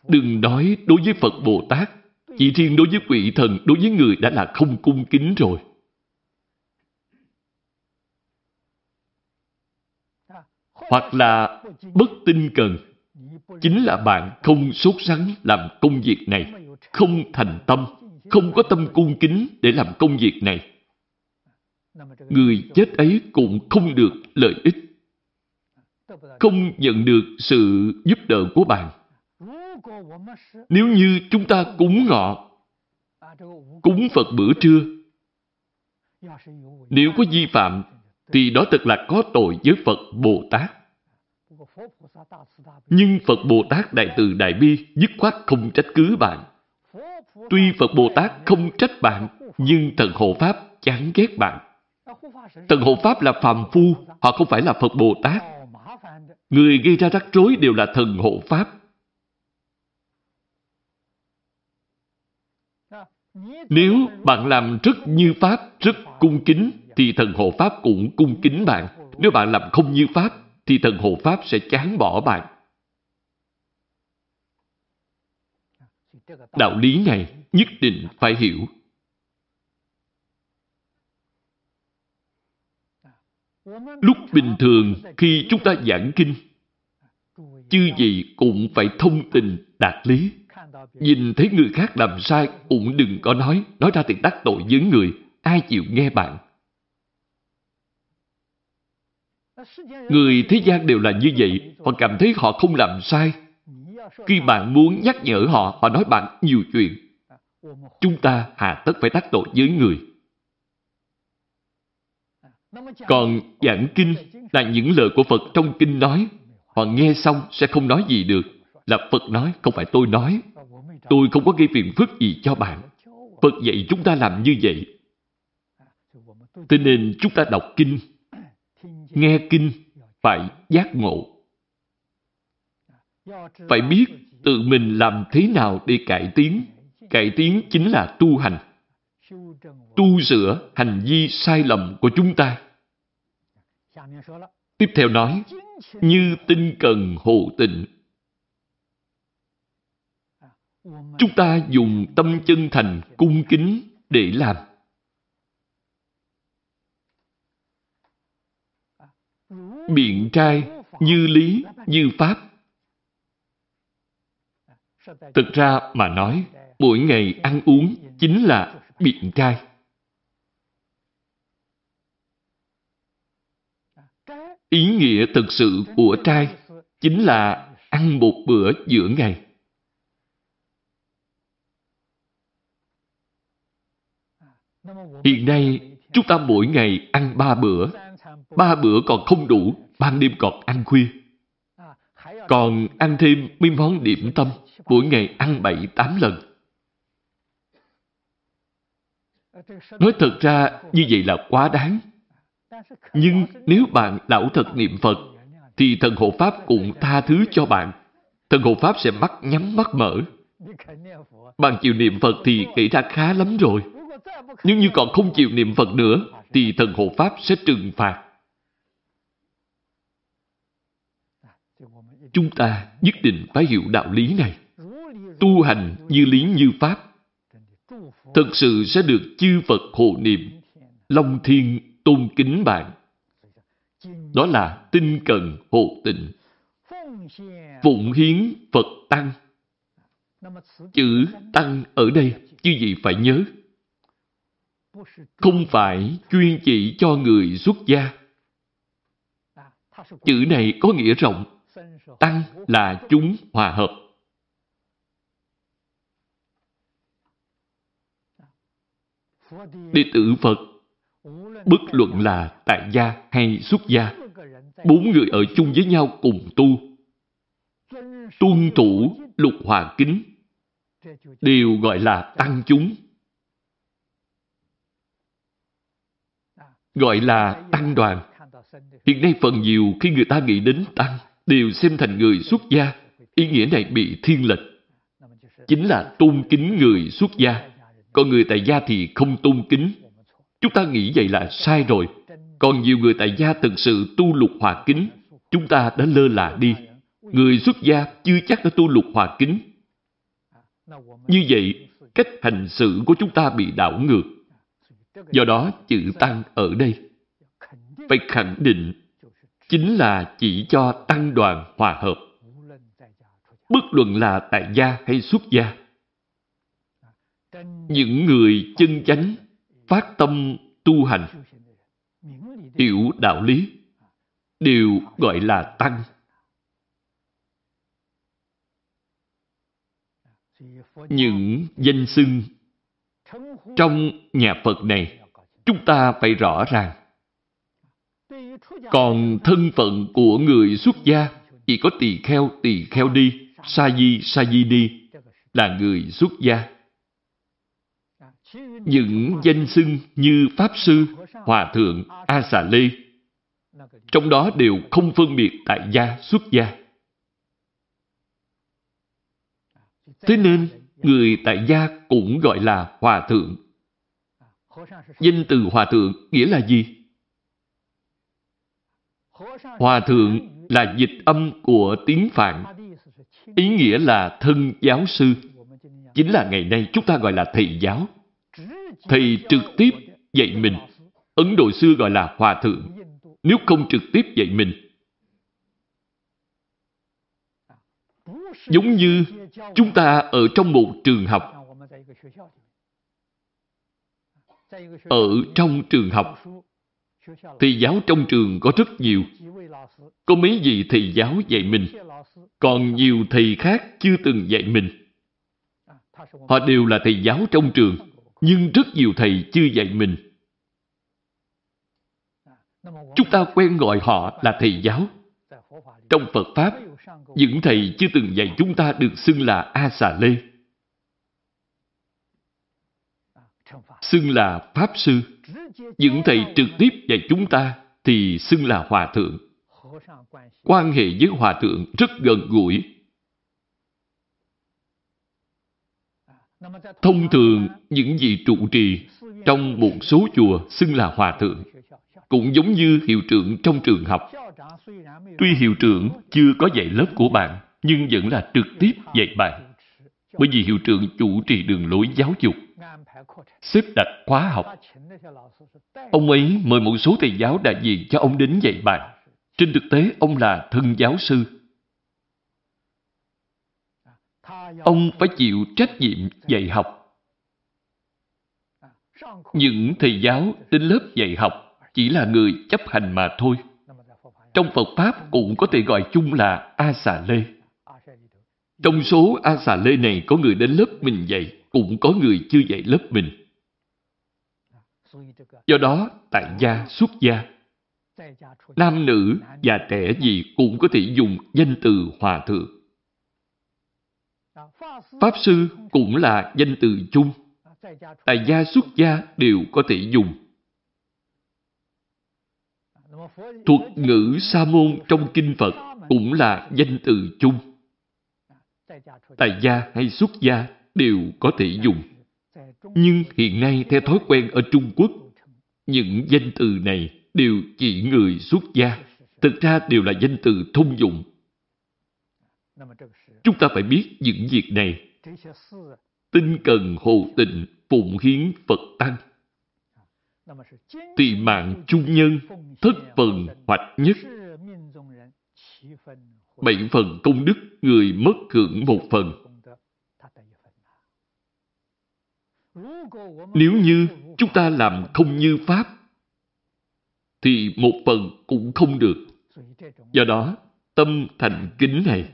Đừng nói đối với Phật Bồ Tát, chỉ riêng đối với quỷ thần, đối với người đã là không cung kính rồi. Hoặc là bất tinh cần, chính là bạn không sốt sắng làm công việc này, không thành tâm, không có tâm cung kính để làm công việc này. Người chết ấy cũng không được lợi ích, không nhận được sự giúp đỡ của bạn. Nếu như chúng ta cúng ngọ, cúng Phật bữa trưa, nếu có vi phạm, thì đó thật là có tội với Phật Bồ Tát. Nhưng Phật Bồ Tát Đại Từ Đại Bi dứt khoát không trách cứ bạn. Tuy Phật Bồ Tát không trách bạn, nhưng thần hộ Pháp chán ghét bạn. Thần hộ Pháp là phàm phu, họ không phải là Phật Bồ Tát. Người gây ra rắc rối đều là thần hộ Pháp. Nếu bạn làm rất như Pháp, rất cung kính, thì thần hộ Pháp cũng cung kính bạn. Nếu bạn làm không như Pháp, thì thần hộ Pháp sẽ chán bỏ bạn. đạo lý này nhất định phải hiểu. Lúc bình thường khi chúng ta giảng kinh, chư gì cũng phải thông tình đạt lý. Nhìn thấy người khác làm sai cũng đừng có nói, nói ra thì đắc tội với người, ai chịu nghe bạn. Người thế gian đều là như vậy, họ cảm thấy họ không làm sai. Khi bạn muốn nhắc nhở họ, họ nói bạn nhiều chuyện. Chúng ta hà tất phải tác tội với người. Còn giảng kinh là những lời của Phật trong kinh nói. Họ nghe xong sẽ không nói gì được. Là Phật nói, không phải tôi nói. Tôi không có gây phiền phức gì cho bạn. Phật dạy chúng ta làm như vậy. Thế nên chúng ta đọc kinh, nghe kinh, phải giác ngộ. Phải biết tự mình làm thế nào để cải tiến. Cải tiến chính là tu hành. Tu sửa hành vi sai lầm của chúng ta. Tiếp theo nói, như tinh cần hộ tịnh. Chúng ta dùng tâm chân thành, cung kính để làm. Biện trai, như lý, như pháp. Thực ra mà nói, mỗi ngày ăn uống chính là biện trai. Ý nghĩa thực sự của trai chính là ăn một bữa giữa ngày. Hiện nay, chúng ta mỗi ngày ăn ba bữa. Ba bữa còn không đủ, ban đêm còn ăn khuya. Còn ăn thêm mấy món điểm tâm, mỗi ngày ăn bảy tám lần. Nói thật ra, như vậy là quá đáng. Nhưng nếu bạn lão thật niệm Phật, thì thần hộ Pháp cũng tha thứ cho bạn. Thần hộ Pháp sẽ mắt nhắm mắt mở. Bạn chịu niệm Phật thì kể ra khá lắm rồi. Nhưng như còn không chịu niệm Phật nữa, thì thần hộ Pháp sẽ trừng phạt. Chúng ta nhất định phải hiểu đạo lý này. Tu hành như lý như Pháp. thật sự sẽ được chư Phật hộ niệm, Long Thiên tôn kính bạn. Đó là tinh cần hộ tịnh. Phụng hiến Phật Tăng. Chữ Tăng ở đây, chư vị phải nhớ. Không phải chuyên chỉ cho người xuất gia. Chữ này có nghĩa rộng. Tăng là chúng hòa hợp. Đệ tử Phật bất luận là tại gia hay xuất gia, bốn người ở chung với nhau cùng tu, tuân thủ lục hòa kính, đều gọi là tăng chúng. Gọi là tăng đoàn. Hiện nay phần nhiều khi người ta nghĩ đến tăng, đều xem thành người xuất gia. Ý nghĩa này bị thiên lệch. Chính là tôn kính người xuất gia. Còn người tại gia thì không tôn kính, Chúng ta nghĩ vậy là sai rồi. Còn nhiều người tại gia thực sự tu lục hòa kính, chúng ta đã lơ là đi. Người xuất gia chưa chắc đã tu lục hòa kính. Như vậy, cách hành xử của chúng ta bị đảo ngược. Do đó, chữ tăng ở đây phải khẳng định chính là chỉ cho tăng đoàn hòa hợp. Bất luận là tại gia hay xuất gia. Những người chân chánh phát tâm tu hành, hiểu đạo lý, đều gọi là tăng. Những danh xưng trong nhà Phật này, chúng ta phải rõ ràng. Còn thân phận của người xuất gia chỉ có tỳ kheo, tỳ kheo đi, sa di, sa di đi, là người xuất gia. Những danh xưng như Pháp Sư, Hòa Thượng, A Xà Lê, trong đó đều không phân biệt tại gia, xuất gia. Thế nên, người tại gia cũng gọi là Hòa Thượng. Danh từ Hòa Thượng nghĩa là gì? Hòa Thượng là dịch âm của tiếng Phạn. Ý nghĩa là thân giáo sư. chính là ngày nay chúng ta gọi là thầy giáo. Thầy trực tiếp dạy mình. Ấn Độ xưa gọi là hòa thượng. Nếu không trực tiếp dạy mình, giống như chúng ta ở trong một trường học. Ở trong trường học, thầy giáo trong trường có rất nhiều. Có mấy vị thầy giáo dạy mình, còn nhiều thầy khác chưa từng dạy mình. Họ đều là thầy giáo trong trường, nhưng rất nhiều thầy chưa dạy mình. Chúng ta quen gọi họ là thầy giáo. Trong Phật Pháp, những thầy chưa từng dạy chúng ta được xưng là A Xà Lê. Xưng là Pháp Sư. Những thầy trực tiếp dạy chúng ta thì xưng là Hòa Thượng. Quan hệ với Hòa Thượng rất gần gũi. Thông thường, những vị trụ trì trong một số chùa xưng là Hòa Thượng cũng giống như hiệu trưởng trong trường học. Tuy hiệu trưởng chưa có dạy lớp của bạn, nhưng vẫn là trực tiếp dạy bạn. Bởi vì hiệu trưởng chủ trì đường lối giáo dục, xếp đặt khóa học. Ông ấy mời một số thầy giáo đại diện cho ông đến dạy bạn. Trên thực tế, ông là thân giáo sư. Ông phải chịu trách nhiệm dạy học. Những thầy giáo đến lớp dạy học chỉ là người chấp hành mà thôi. Trong Phật Pháp cũng có thể gọi chung là A Xà Lê. Trong số A Xà Lê này có người đến lớp mình dạy, cũng có người chưa dạy lớp mình. Do đó, tại gia, xuất gia, nam nữ, già trẻ gì cũng có thể dùng danh từ hòa thượng. Pháp sư cũng là danh từ chung. Tại gia xuất gia đều có thể dùng. Thuật ngữ sa môn trong kinh Phật cũng là danh từ chung. Tại gia hay xuất gia đều có thể dùng. Nhưng hiện nay theo thói quen ở Trung Quốc, những danh từ này đều chỉ người xuất gia. Thực ra đều là danh từ thông dụng. Chúng ta phải biết những việc này. Tinh cần hồ tịnh phụng hiến Phật Tăng tùy mạng chung nhân, thất phần hoạch nhất. Bảy phần công đức, người mất hưởng một phần. Nếu như chúng ta làm không như Pháp, thì một phần cũng không được. Do đó, tâm thành kính này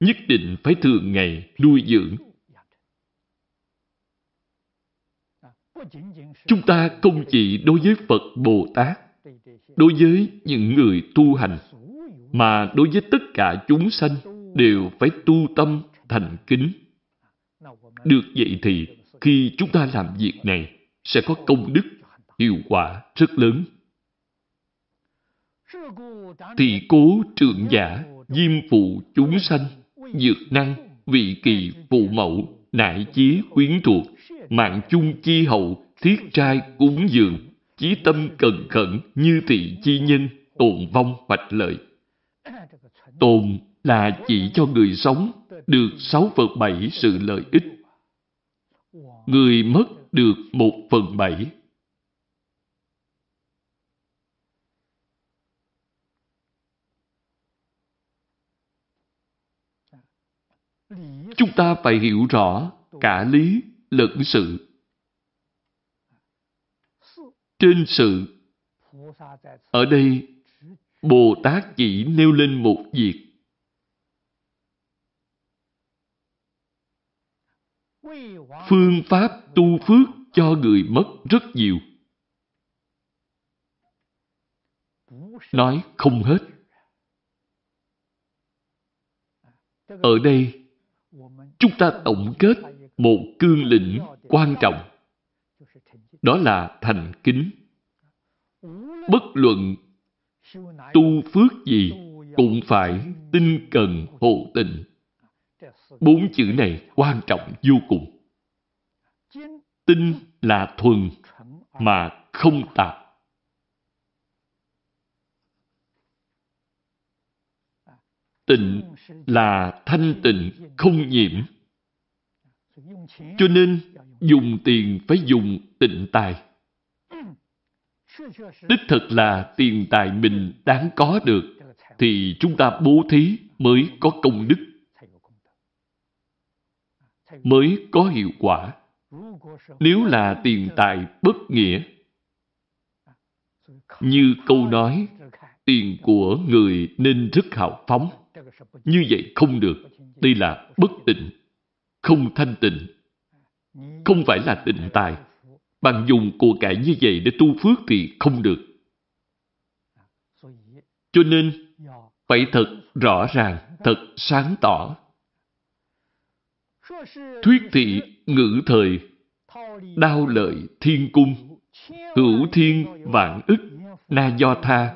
nhất định phải thường ngày nuôi dưỡng Chúng ta không chỉ đối với Phật Bồ Tát, đối với những người tu hành, mà đối với tất cả chúng sanh đều phải tu tâm thành kính. Được vậy thì khi chúng ta làm việc này sẽ có công đức, hiệu quả rất lớn. Thì cố trượng giả, diêm phụ chúng sanh, dược năng, vị kỳ phụ mẫu, nại chí quyến thuộc, mạng chung chi hậu, thiết trai cúng dường, chí tâm cần khẩn như thị chi nhân, tồn vong hoạch lợi. Tồn là chỉ cho người sống được sáu phần bảy sự lợi ích. Người mất được một phần bảy. Chúng ta phải hiểu rõ cả lý lẫn sự. Trên sự, ở đây Bồ Tát chỉ nêu lên một việc. Phương pháp tu phước cho người mất rất nhiều. Nói không hết. Ở đây, chúng ta tổng kết một cương lĩnh quan trọng. Đó là thành kính. Bất luận tu phước gì cũng phải tinh cần hộ tình. Bốn chữ này quan trọng vô cùng. Tinh là thuần mà không tạp. Tịnh là thanh tịnh không nhiễm Cho nên, dùng tiền phải dùng tịnh tài. Đích thực là tiền tài mình đáng có được, thì chúng ta bố thí mới có công đức, mới có hiệu quả. Nếu là tiền tài bất nghĩa, như câu nói, tiền của người nên rất hào phóng. Như vậy không được. Đây là bất tịnh, không thanh tịnh. Không phải là tịnh tài. Bằng dùng của cải như vậy để tu phước thì không được. Cho nên, phải thật rõ ràng, thật sáng tỏ. Thuyết thị ngữ thời, đao lợi thiên cung, hữu thiên vạn ức, na do tha,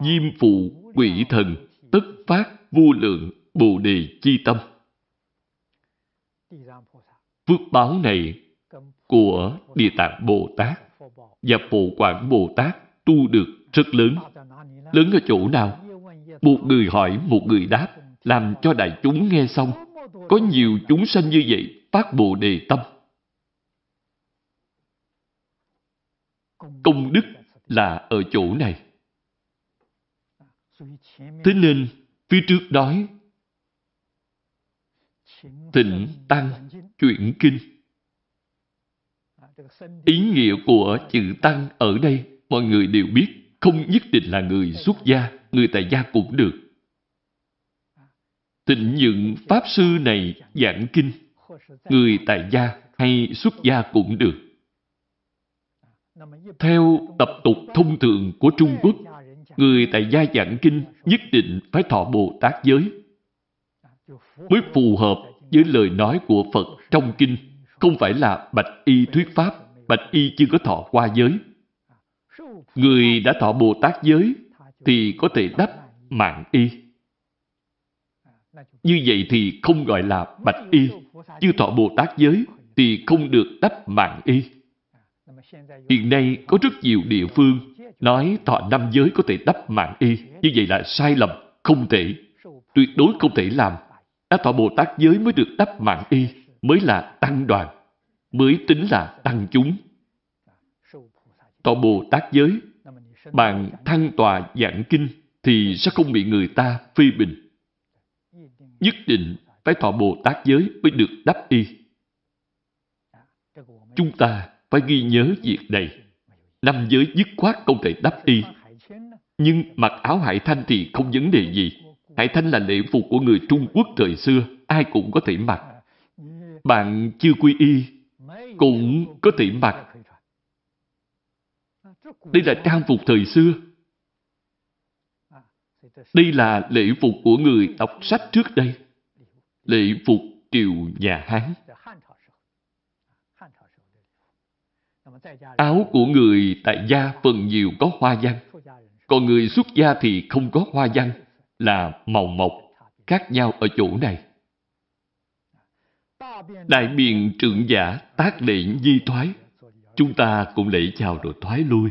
diêm phụ quỷ thần, tất phát vô lượng bồ đề chi tâm. Phước báo này của Địa Tạng Bồ Tát và Phổ Quảng Bồ Tát tu được rất lớn. Lớn ở chỗ nào? Một người hỏi, một người đáp, làm cho đại chúng nghe xong. Có nhiều chúng sanh như vậy phát Bồ Đề Tâm. Công đức là ở chỗ này. Thế nên, phía trước đói thịnh tăng chuyển kinh. Ý nghĩa của chữ tăng ở đây, mọi người đều biết, không nhất định là người xuất gia, người tại gia cũng được tịnh những Pháp Sư này giảng kinh, người tại gia hay xuất gia cũng được. Theo tập tục thông thường của Trung Quốc, người tại gia giảng kinh nhất định phải thọ Bồ Tát giới mới phù hợp với lời nói của Phật trong kinh, không phải là bạch y thuyết pháp, bạch y chưa có thọ qua giới. Người đã thọ Bồ Tát giới thì có thể đắp mạng y. Như vậy thì không gọi là bạch y. Chưa thọ Bồ Tát giới thì không được đắp mạng y. Hiện nay có rất nhiều địa phương nói thọ năm giới có thể đắp mạng y. Như vậy là sai lầm, không thể. Tuyệt đối không thể làm. Đã thọ Bồ Tát giới mới được đắp mạng y, mới là tăng đoàn, mới tính là tăng chúng. Thọ Bồ Tát giới, bạn thăng tòa giảng kinh thì sẽ không bị người ta phê bình. Nhất định phải thọ Bồ Tát giới mới được đắp y. Chúng ta phải ghi nhớ việc này. Năm giới dứt khoát không thể đắp y. Nhưng mặc áo hải thanh thì không vấn đề gì. Hải thanh là lễ phục của người Trung Quốc thời xưa, ai cũng có thể mặc. Bạn chưa quy y, cũng có thể mặc. Đây là trang phục thời xưa. Đây là lễ phục của người đọc sách trước đây. Lễ phục triều nhà Hán. Áo của người tại gia phần nhiều có hoa văn, còn người xuất gia thì không có hoa văn, là màu mộc, khác nhau ở chỗ này. Đại biện trưởng giả tác lễ di thoái, chúng ta cũng lễ chào rồi thoái lui.